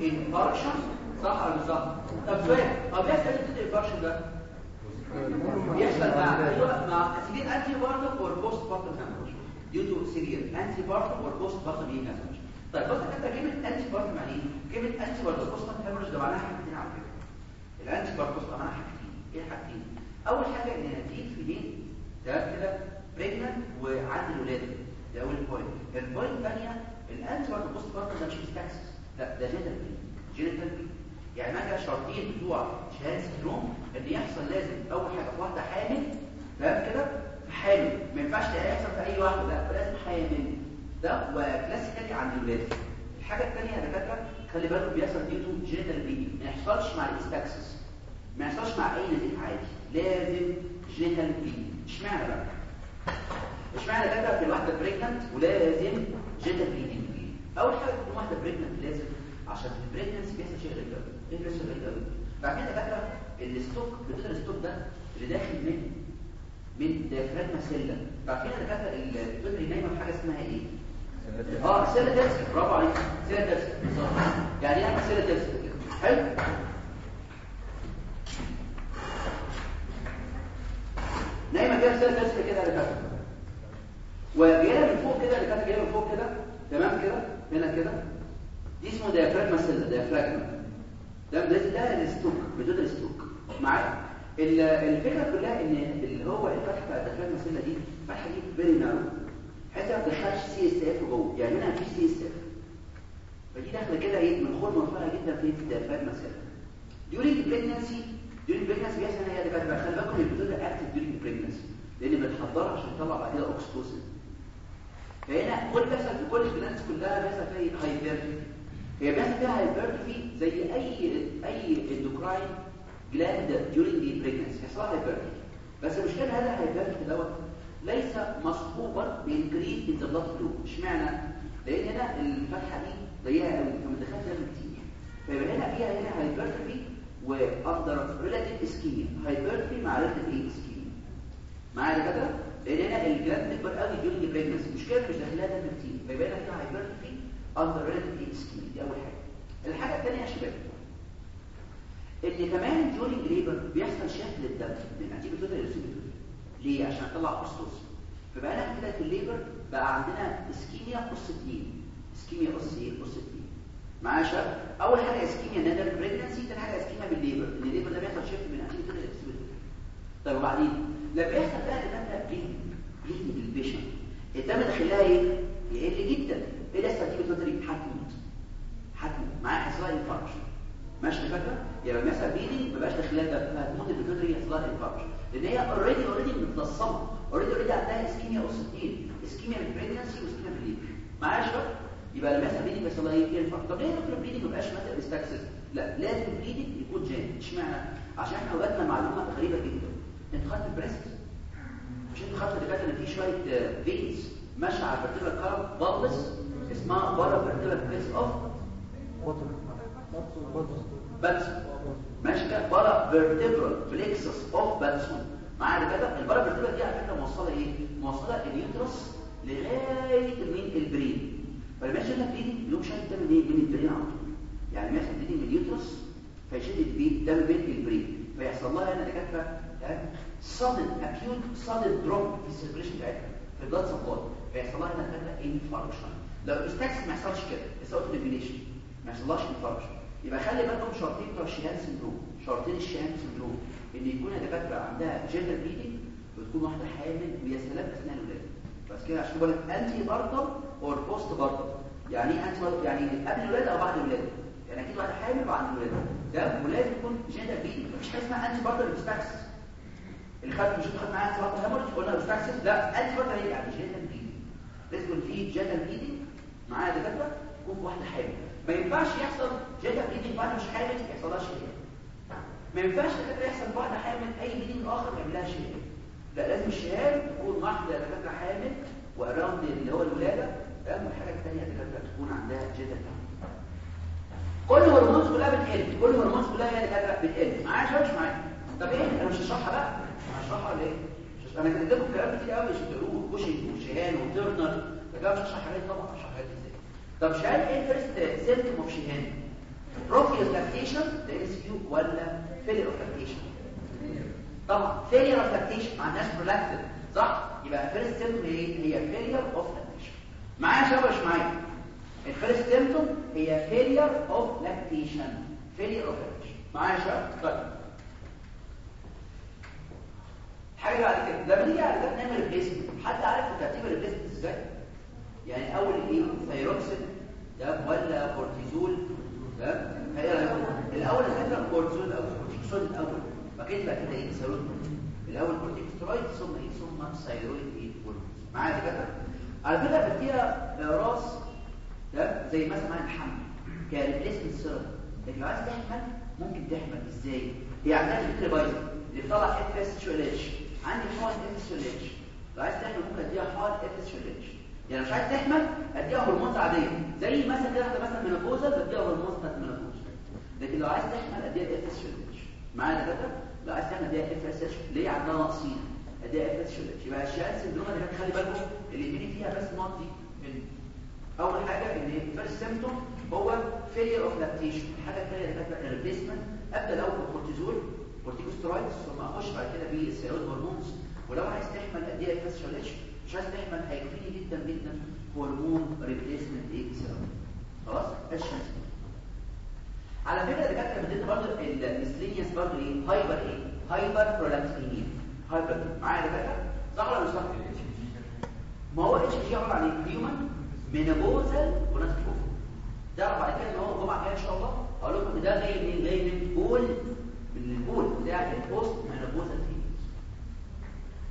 infarction صح ولا مش صح؟ طب سؤال هو بيحصل ال infarction ده. بيحصل مع مع severe antepartum or postpartum severe antepartum or postpartum hemorrhage طيب بص انت كلمه antepartum يعني إيه؟ كلمة postpartum hemorrhage ده معناها حاجتين على فكرة. ال antepartum معناها حاجتين. إيه الحاجتين؟ أول حاجة إن نتيجه في دين تمام كده pregnant وعند الولادة. ده أول point ال point الثانية ال antepartum postpartum ده مش epistaxis لا ده genital genital يعني ما شرطين بتوع Sheehan syndrome إن يحصل لازم أول حاجة واحدة حامل تمام كده؟ حامل ما ينفعش يحصل في أي واحدة. لا لازم حامل ده و classically عند الولاده الحاجة الثانية يا دكاترة خلي بالكم بيحصل due to genital bleeding ما يحصلش مع ال epistaxis ما يحصلش مع أي نزيف عادي. لازم genital bleeding اشمعنى بقى؟ اشمعنى دكاترة في الواحدة pregnant ولازم genital bleeding أول حاجة تكون واحدة pregnant لازم عشان في ال pregnancy بيحصل شيء غريب قوي إيه بيحصل غريب قوي بعد كده دكاترة ال stalk بتقدر ال stalk ده اللي داخل من من diaphragma sellae كده دكاتره البتري نايمة في حاجة اسمها إيه؟ آه سيلا ديسك برافو عليك. سيلا ديسك يعني إيه سيلا ديسك حلو. نايمة كده سيلا ديسك كده يا دكاتره وجاية من فوق كده اللي كانت جاية من فوق كده. تمام كده؟ هنا كده. دي اسمه ديافراجما سيلا ديافراجما ده ده ده الستوك بدون الستوك. معايا؟ الفكرة كلها إن اللي هو الفتحه بتاعت ال diaphragma sellae دي الفتحه دي very narrow حتى ما تدخلش CSF جوه. يعني هنا مفيش CSF فدي داخلة كده إيه من خرم مرفوعه جدا في ال diaphragma sellae during pregnancy during pregnancy بيحصل هنا اللي بقى. خلي بالكم ال pituitary active during pregnancy. لأن بتحضرها عشان تطلع بعد كده oxytocin فهنا كل بيحصل في كل ال glands كلها بيحصل فيها hypertrophy هي بيحصل فيها hypertrophy زي أي أي endocrine gland during the pregnancy. يحصلها hypertrophy بس المشكلة هذا ال hypertrophy دوت ليس مصحوبا ب increase in the blood flow. اشمعنى؟ لأن هنا الفتحة دي ضيقة قوي فما دخلش لازم كتير فيبقى هنا فيها هنا hypertrophy و under relative ischemia hypertrophy مع relative إيه ischemia معايا يا كده لأن هنا ال gland بتكبر قوي during the pregnancy. المشكلة مش داخلها دم كتير فيبقى هنا فيها hypertrophy اندر ريلاتيف إيه اسكيميا دي أول حاجة. الحاجة الثانية يا شباب ان كمان during labor بيحصل شكل الدم من نتيجه توتال الريسيبيتور ليه؟ عشان اطلع اسطوس فبقى أنا كده في الليبر بقى عندنا إسكيميا اس 2 إسكيميا اس إيه؟ اس 2 معايا يا شباب؟ أول حاجة إسكيميا نادر بريجنسي ثاني حاجة إسكيميا بالليبر إن الليبر ده بيحصل شيفت من نتيجه توتال الريسيبيتور طيب وبعدين؟ لما بيحصل بقى الدم ده بليدنج بليدنج للبيشنت الدم داخلها إيه؟ يقل جدا. إيه اللي يحصل؟ نتيجه توتال هتموت هتموت معايا حصلها انفاركشن ماشي فاكره يبقى مثلا بيدي ما بقاش داخلها ده هتموت البيتوتري يحصل لها انفاركشن لأن هي اوريدي اوريدي متنصمة. اوريدي اوريدي عندها اسكيميا اس 2 اسكيميا بالبريجنسي واسكيميا بالليبر معايا يا شباب؟ يبقى مثلا بيدي بيحصل لها إيه طب ليه دكتور بيدي ما بقاش مثلا بيستكسس لا لازم بيدي يكون جامد اشمعنى؟ عشان إحنا وجدنا معلومة غريبة جدا. انت خدت ال breast مش انت خدت اللي ان في شوية veins ماشية على ال vertebral column بالبس اسمها para vertebral plexus of Batson. ماشي كده. para vertebral plexus of Batson. معايا كده ال para vertebral دي على فكرة موصلة إيه؟ موصلة ال uterus لغاية من ال brain. فلما يجي لك bleeding يقوم شايل الدم إيه من ال brain على طول. يعني ما يحصل bleeding من ال uterus فيشد الدم من ال brain. فيحصل لها هنا دكاترة sudden acute sudden drop في ال circulation بتاعتها في ال blood supply فيحصل لها هنا دكاترة infarction لو ال epistaxis ما يحصلش كده يحصل definition ما يحصلهاش infarction يبقى خلي بالكم شرطين بتوع ال Sheehan syndrome. شرطين ال Sheehan syndrome. إن يكون الدكاتره عندها genital bleeding وتكون واحدة حامل ويا سلام أثناء الولاده بس كده عشان بقول لك ante partum or post partum يعني إيه ante يعني قبل الولاده أو بعد الولاده يعني أكيد واحدة حامل بعد الولاده ده ولازم يكون genital bleeding مفيش حاجة اسمها ante partum epistaxis اللي خد مش خد معايا ante partum hemorrhage قلنا epistaxis لا ante partum يعني genital bleeding لازم يكون في genital bleeding معايا دكاتره يكون في واحدة حامل. ما ينفعش يحصل genital bleeding بعد مش حامل ما يحصلهاش Sheehan ما ينفعش دكاتره يحصل بعد حامل أي bleeding آخر ما يعملهاش Sheehan لا لازم الشهاد تكون واحدة دكاتره حامل واراوند اللي هو الولادة تمام والحاجة الثانية دكاتره تكون عندها جدا كل هرمونات كلها بتقل كل هرمونات كلها يا دكاتره بتقل. معايا شوية مش معايا. طب إيه؟ أنا مش هشرحها بقى. مش هشرحها ولا إيه مش أنا كاتب لكم كلام كتير قوي تقولوه كوشنج وشهان وترنر. ده مش هشرح حاجات طبعا هشرح حاجات طب شهان إيه الفيرست سيمبتوم اوف شهان بروفيوس لاكتيشن ده اس كيو ولا failure of lactation طبعا failure of lactation ما عندناش صح؟ يبقى first symptom إيه هي failure of lactation معايا شباب مش معايا؟ ال first symptom هي failure of lactation failure of lactation معايا شباب؟ طيب. حاجة بعد كده. لما نيجي على ده نعمل replacement حد عارف ترتيب ال replacement إزاي؟ يعني أول إيه؟ ثايروكسين ده ولا كورتيزول هي الأول الفكرة كورتيزول أو كورتيكسول الأول. بعد كده بقى كده إيه؟ ثايرويد الأول كورتيكوسترويد ثم إيه؟ ثم ثايرويد إيه؟ معايا كده على فكرة بديها راس ده زي مثلا معايا الحمل كريبليسمنت سيرم لكن لو عايز تحمل ممكن تحمل. إزاي؟ هي عندها الفكرة بايظه اللي بتطلع اف اس عندي حقن اف اس لو عايز تعمل ممكن اديها حقن اف اس يعني مش عايز تحمل اديها هرمونات عادية. زي مثلا كده واحدة مثلا menopause بديها هرمونات بتاعت menopause لكن لو عايز تحمل اديها FSH معايا كده لو عايز تعمل اديها FSH. ليه عندها ناقصين اديها FSH يبقى ال Sheehan syndrome اللي خلي بالكم اللي بيجي فيها بس نقط دي. أول حاجة إن ال first symptom هو failure of lactation الحاجة الثانية اللي كانت ال replacement أبدأ الأول بالكورتيزول. corticosteroids ثم أخش بعد كده بال thyroid hormones. ولو عايز تحمل اديها إف إس إتش. عايز تحمل هيكفيني جدا جدا هرمون ريبليسمنت إيه سيرم خلاص؟ الشمس على فكرة الدكاتره بتدي برضه المسلينيوس برضه إيه؟ هايبر إيه هايبر برولكتينيا هايبر معايا يا دكاترة؟ صح ولا مش صح؟ ما هو اتش جي عباره عن إيه هيومن مينابوزال وناتروف ده بعد كده إن هو الجمعه الجايه إن شاء الله. هقول لكم ده جاي منين جاي من البول من البول بتاع البوست مينابوزال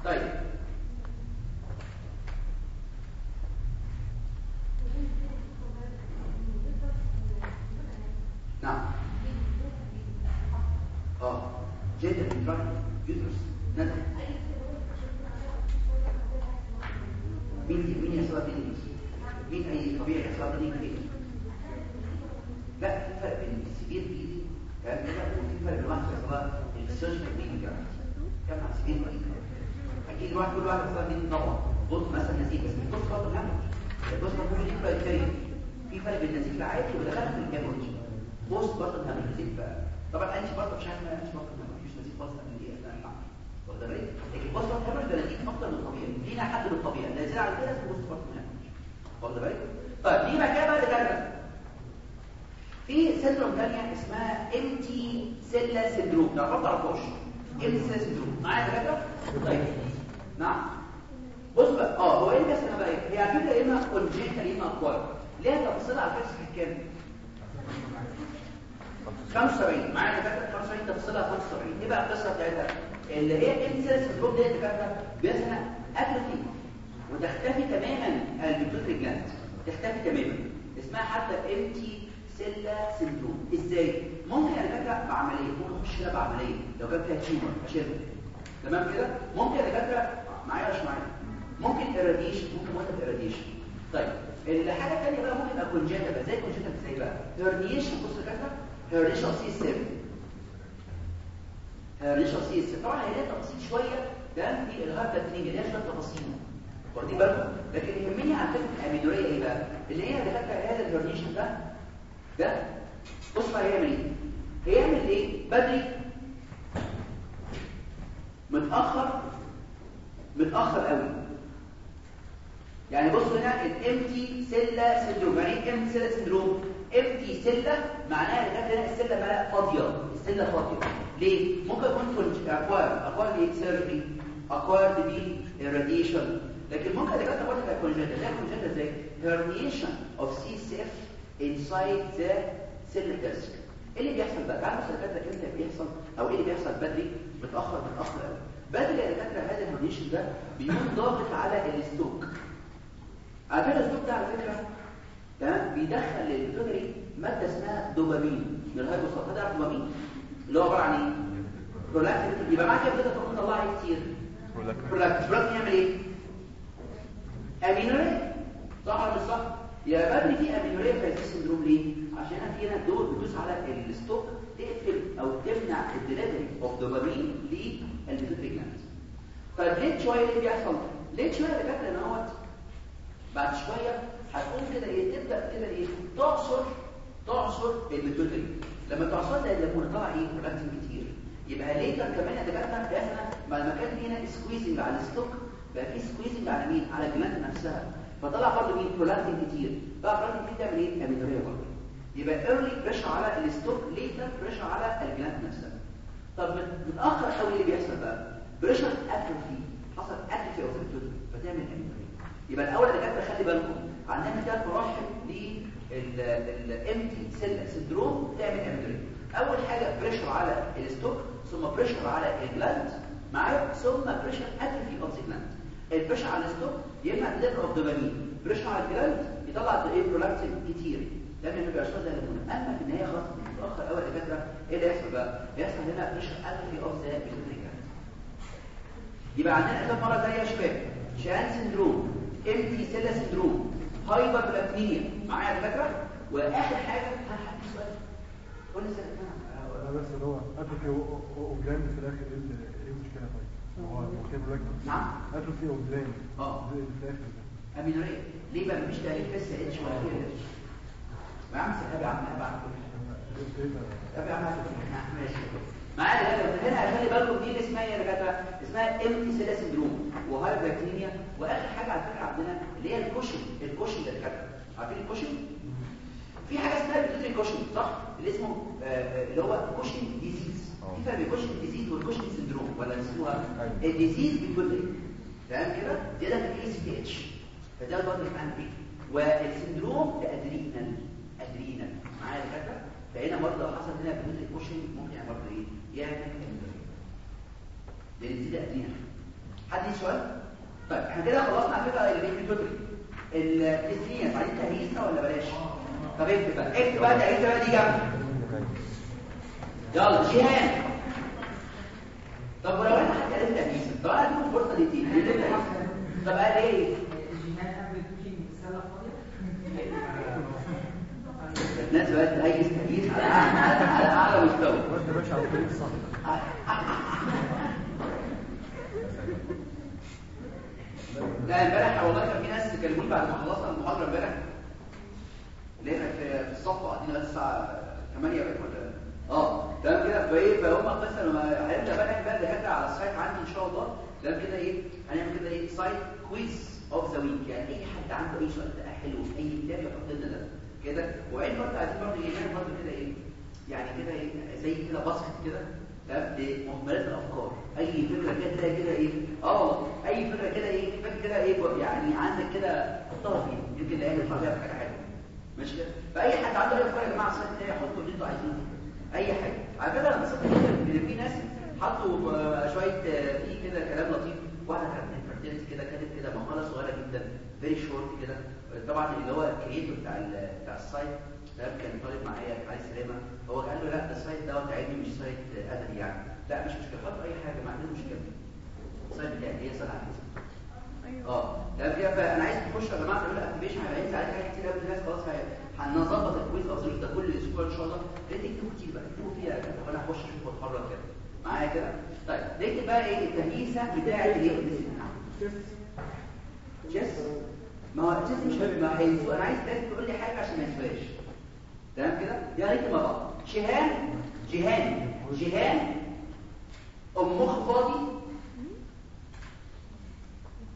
طيب. نعم. آه. جدا انتراكت يوترس نزل مين مين يسوى بين مين أي طبيعي يسوى بين لا في فرق بين السبير كده وفي فرق بين واحد يسوى السيرجيكال بيدي كمان سبير بيدي أكيد واحد كل واحد يسوى بيدي طبعا. بص مثلا نسيب بس مش بص دي كرايتيريا في فرق بين النزيف العادي ودخلت في الهامش بص برضه الهامش نزيف طبعا انت برضه مش عارف مش برضه مفيش نزيف من دي اثناء الحمل واخد بالك لكن بص الهامش ده نزيف أكتر من الطبيعي لينا حد بالطبيعي لا زي على كده بص برضه الهامش واخد بالك طيب دي مكان بقى لكذا في syndrome ثانية اسمها empty sella syndrome ده ما تعرفوش empty sella syndrome معايا يا طيب نعم بص بقى آه هو إيه بيحصل بقى هي على فكره اما congenital اما acquired ليها تفصيل على فكره كام 75 معايا يا دكاتره 75 تفصيلها 75 إيه بقى القصة بتاعتها. اللي هي empty sella syndrome دي يا دكاتره بيحصل atrophy وتختفي تماما. ال pituitary gland تختفي تماما. اسمها حتى empty sella syndrome إزاي؟ ممكن يا دكاتره بعملية. ممكن نخش هنا بعملية. لو كان فيها tumor أشيلها. تمام كده؟ ممكن يا دكاتره معايا مش معايا؟ ممكن irradiation ممكن وقت irradiation طيب الحاجة الثانية بقى ممكن تبقى congenital بقى. زي congenital إزاي بقى؟ herniation بص يا herniation of CSF herniation of CSF طبعا هي ليها تفاصيل شوية ده في الهارتاترينج ليها شوية تفاصيل. واخدين بالكم؟ لكن يهمني على فكرة ال amenorrhea إيه بقى؟ اللي هي دكاتره هذا ال herniation ده. ده بص هيعمل إيه؟ هيعمل إيه؟ بدري. متأخر. متأخر قوي. يعني بص هنا ال empty sella syndrome يعني إيه empty sella syndrome empty sella معناها إن هنا ال sella مالها فاضية ال sella فاضية. ليه؟ ممكن يكون كنت acquired دي surgery acquired دي radiation لكن ممكن تبقى برضه congenital ده congenital إزاي herniation of CSF inside the sella. إيه اللي بيحصل بقى؟ تعالوا الدكاتره إمتى بيحصل؟ أو إيه اللي بيحصل بدري؟ متأخر متأخر قوي بدري يا دكاترة هذا ال herniation ده بيكون ضاغط على ال stalk. على فكره ال stalk ده على فكرة؟ تمام بيدخل لل pituitary مادة اسمها دوبامين من ال hypothalamus ده دوبامين؟ اللي هو عبارة عن إيه؟ برولاكتين يبقى معاك كده تقوم تطلع إيه كتير. prolactin prolactin يعمل إيه؟ amenorrhea صح ولا مش صح؟ يا بدري في amenorrhea في ال syndrome ليه؟ عشان في هنا دول بتدوس على ال stalk تقفل أو تمنع ال delivery of dopamine لل pituitary gland طيب ليه شوية ليه بيحصل؟ ليه شوية يا دكاترة إن هو بعد شوية هتقوم كده إيه تبدأ كده إيه تعصر تعصر ال pituitary لما تعصر ده الليمون طلع إيه برولاكتين كتير. يبقى later كمان دكاتره إحنا ما كان في هنا squeezing على ال stalk بقى في squeezing على مين؟ على ال gland نفسها. فطلع برضه مين؟ برولاكتين كتير. بقى برولاكتين كتير تعمل إيه؟ amenorrhea برضه. يبقى early pressure على ال stalk later pressure على ال gland نفسها. طب متأخر قوي اللي بيحصل بقى؟ pressure atrophy حصل atrophy of ال pituitary فتعمل amenorrhea يبقى الأول يا دكاتره خلي بالكم. عندنا ثلاث مراحل لل empty sella syndrome تعمل amenorrhea أول حاجة pressure على ال stalk ثم pressure على ال gland معايا؟ ثم pressure atrophy of ال gland ال pressure على ال stalk يمنع ال delivery of dopamine pressure على ال gland يطلع إيه برولاكتين كتير ده ما بيبقاش ده أما في النهاية خلاص متاخر قوي يا دكاتره إيه اللي يحصل بقى؟ يحصل هنا pressure atrophy of the pituitary يبقى عندنا كم مره ثانية يا شباب. Sheehan syndrome empty sella syndrome hyperprolactinemia معايا يا دكاتره وآخر حاجة هل سؤال. قول لي لا بس هو atrophy of gland في الآخر إيه ال- إيه المشكلة طيب؟ هو كده بلاك نعم. atrophy of gland آه. في الآخر ده. أمينورية. ليه بقى؟ مفيش تاريخ لسه اتش ولا كده ما عم سحب يا عم بعد إيه ده طب يا عم ماشي معايا دكاتره هنا خلي بالكم دي اللي اسمها إيه يا دكاترة؟ اسمها امتي سيلا سندروم وهايبركتينيا وآخر حاجة على فكرة عندنا اللي هي الكوشن الكوشن ده دكاترة. عارفين الكوشن؟ في حاجة اسمها بيتوتري كوشن صح؟ اللي اسمه آه، آه، اللي هو كوشن ديزيز في فرق بين كوشن ديزيز والكوشن سندروم ولا اسمها الديزيز بيتوتري تمام كده؟ زياده في الاي سي تي اتش فده برضه كان بيه والسندروم ده ادرينال ادرينال معايا يا دكاترة؟ فهنا برضه حصل هنا بيتوتري كوشن ممكن يعني برضه إيه؟ اندرين لأن دي ادرينال حد ليه سؤال؟ طيب إحنا كده خلصنا على فكرة اللي بيتوتري البليسترين عايزين تهيئه ولا بلاش؟ طب اكتب بقى. اكتب بقى تهيئه بقى دي جنب يلا جيهان طب ولو أنا حد قال تهيئه طب أنا هديكم فرصة تهيئه طب قال إيه؟ الناس بقت تهيئ تهيئ على على على أعلى مستوى. لا امبارح والله كان في ناس كلموني بعد ما خلصنا المحاضرة امبارح. هي في الصف قاعدين لغاية الساعة 8 بقى ولا؟ آه تمام كده. فإيه فهم مثلا هنبدا بقى نعمل بقى دكاتره على ال site عندي إن شاء الله تمام كده إيه هنعمل كده إيه site quiz of the week يعني أي حد عنده أي سؤال بقى حلو في أي كتاب يحط لنا ده. كده وبعدين برضه عايزين برضه إيه نعمل برضه كده إيه يعني كده إيه زي كده basket كده تمام؟ لمهملات الأفكار. أي فكرة كده تلاقي كده إيه آه أي فكرة كده إيه فكرة كده إيه يعني عندك كده حطها فيه يمكن الاقي يطلع فيها حاجة حلوة. مش كده؟ فأي حد عنده أي أفكار يا جماعة صحيح كده يحطوا اللي أنتوا عايزينه. أي حاجة. على فكرة أنا بصيت كده في ناس حطوا آه، شوية آه، في كده كلام لطيف. واحدة كانت كده كاتب كده مقالة صغيرة جدا very short كده. طبعا اللي هو ال creator بتاع بتاع ال site ده كان طالب معايا علي سلامة. هو قال له لا ده ال site دوت علمي مش site أدبي يعني. لا مش مشكلة حط أي حاجة ما عندنا مشكلة. السايت بتاعي هي صناعه كده آه. فانا عايز تخش يا جماعة تعملوا اكتيفيشن هيبقى عليك حاجات كتير قوي الناس خلاص هنظبط الكويز أو ده كل أسبوع إن شاء الله. تكتبوا كتير بقى اكتبوا فيها. وأنا هخش أشوف وأتفرج كده. معايا كده؟ طيب نكتب بقى إيه؟ التهيئه بتاعه الايه جس ما هو جس مش ما هيسوق أنا عايز بس تقول لي حاجة عشان ما ينساش تمام كده؟ يا ريت مع بعض شهان جهان جهان. ام مخ فاضي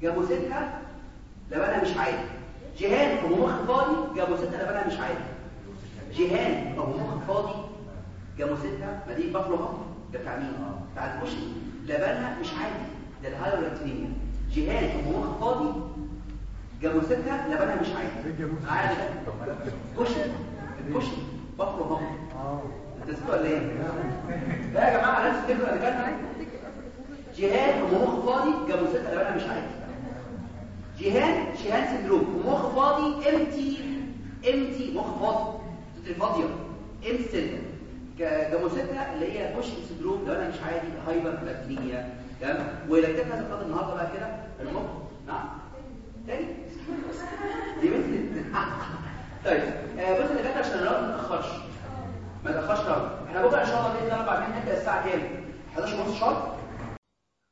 جاموستها لبنها مش عادي. جهان ام مخ فاضي جاموستها لبنها مش عادي. جهان ام مخ فاضي جاموستها ما دي hump ده بتاع مين؟ بتاع الكشري. لبنها مش عادي. ده ال hyperprolactinemia جهان ام مخ فاضي جاموستها لبنها مش عادي عادي كشري buffalo hump آه. أنت نسيت ولا إيه؟ لا يا جماعة نفس الفكرة اللي كانت جهان ومخ فاضي جاموستها لبنها مش عادي جهان Sheehan syndrome ومخ فاضي empty empty مخ فاضي. فاضية. empty sella جاموستها اللي هي Cushing syndrome لبنها مش عادي hyperprolactinemia تمام؟ ولكتبنا زي ما النهارده بقى كده. المخ نعم؟ دي مثل طيب بص اللي جت عشان الرقم ما تأخرش. ما تأخرش إحنا بكرة إن شاء الله باذن الله نبدا الساعة كام؟ 11 ونص شهر؟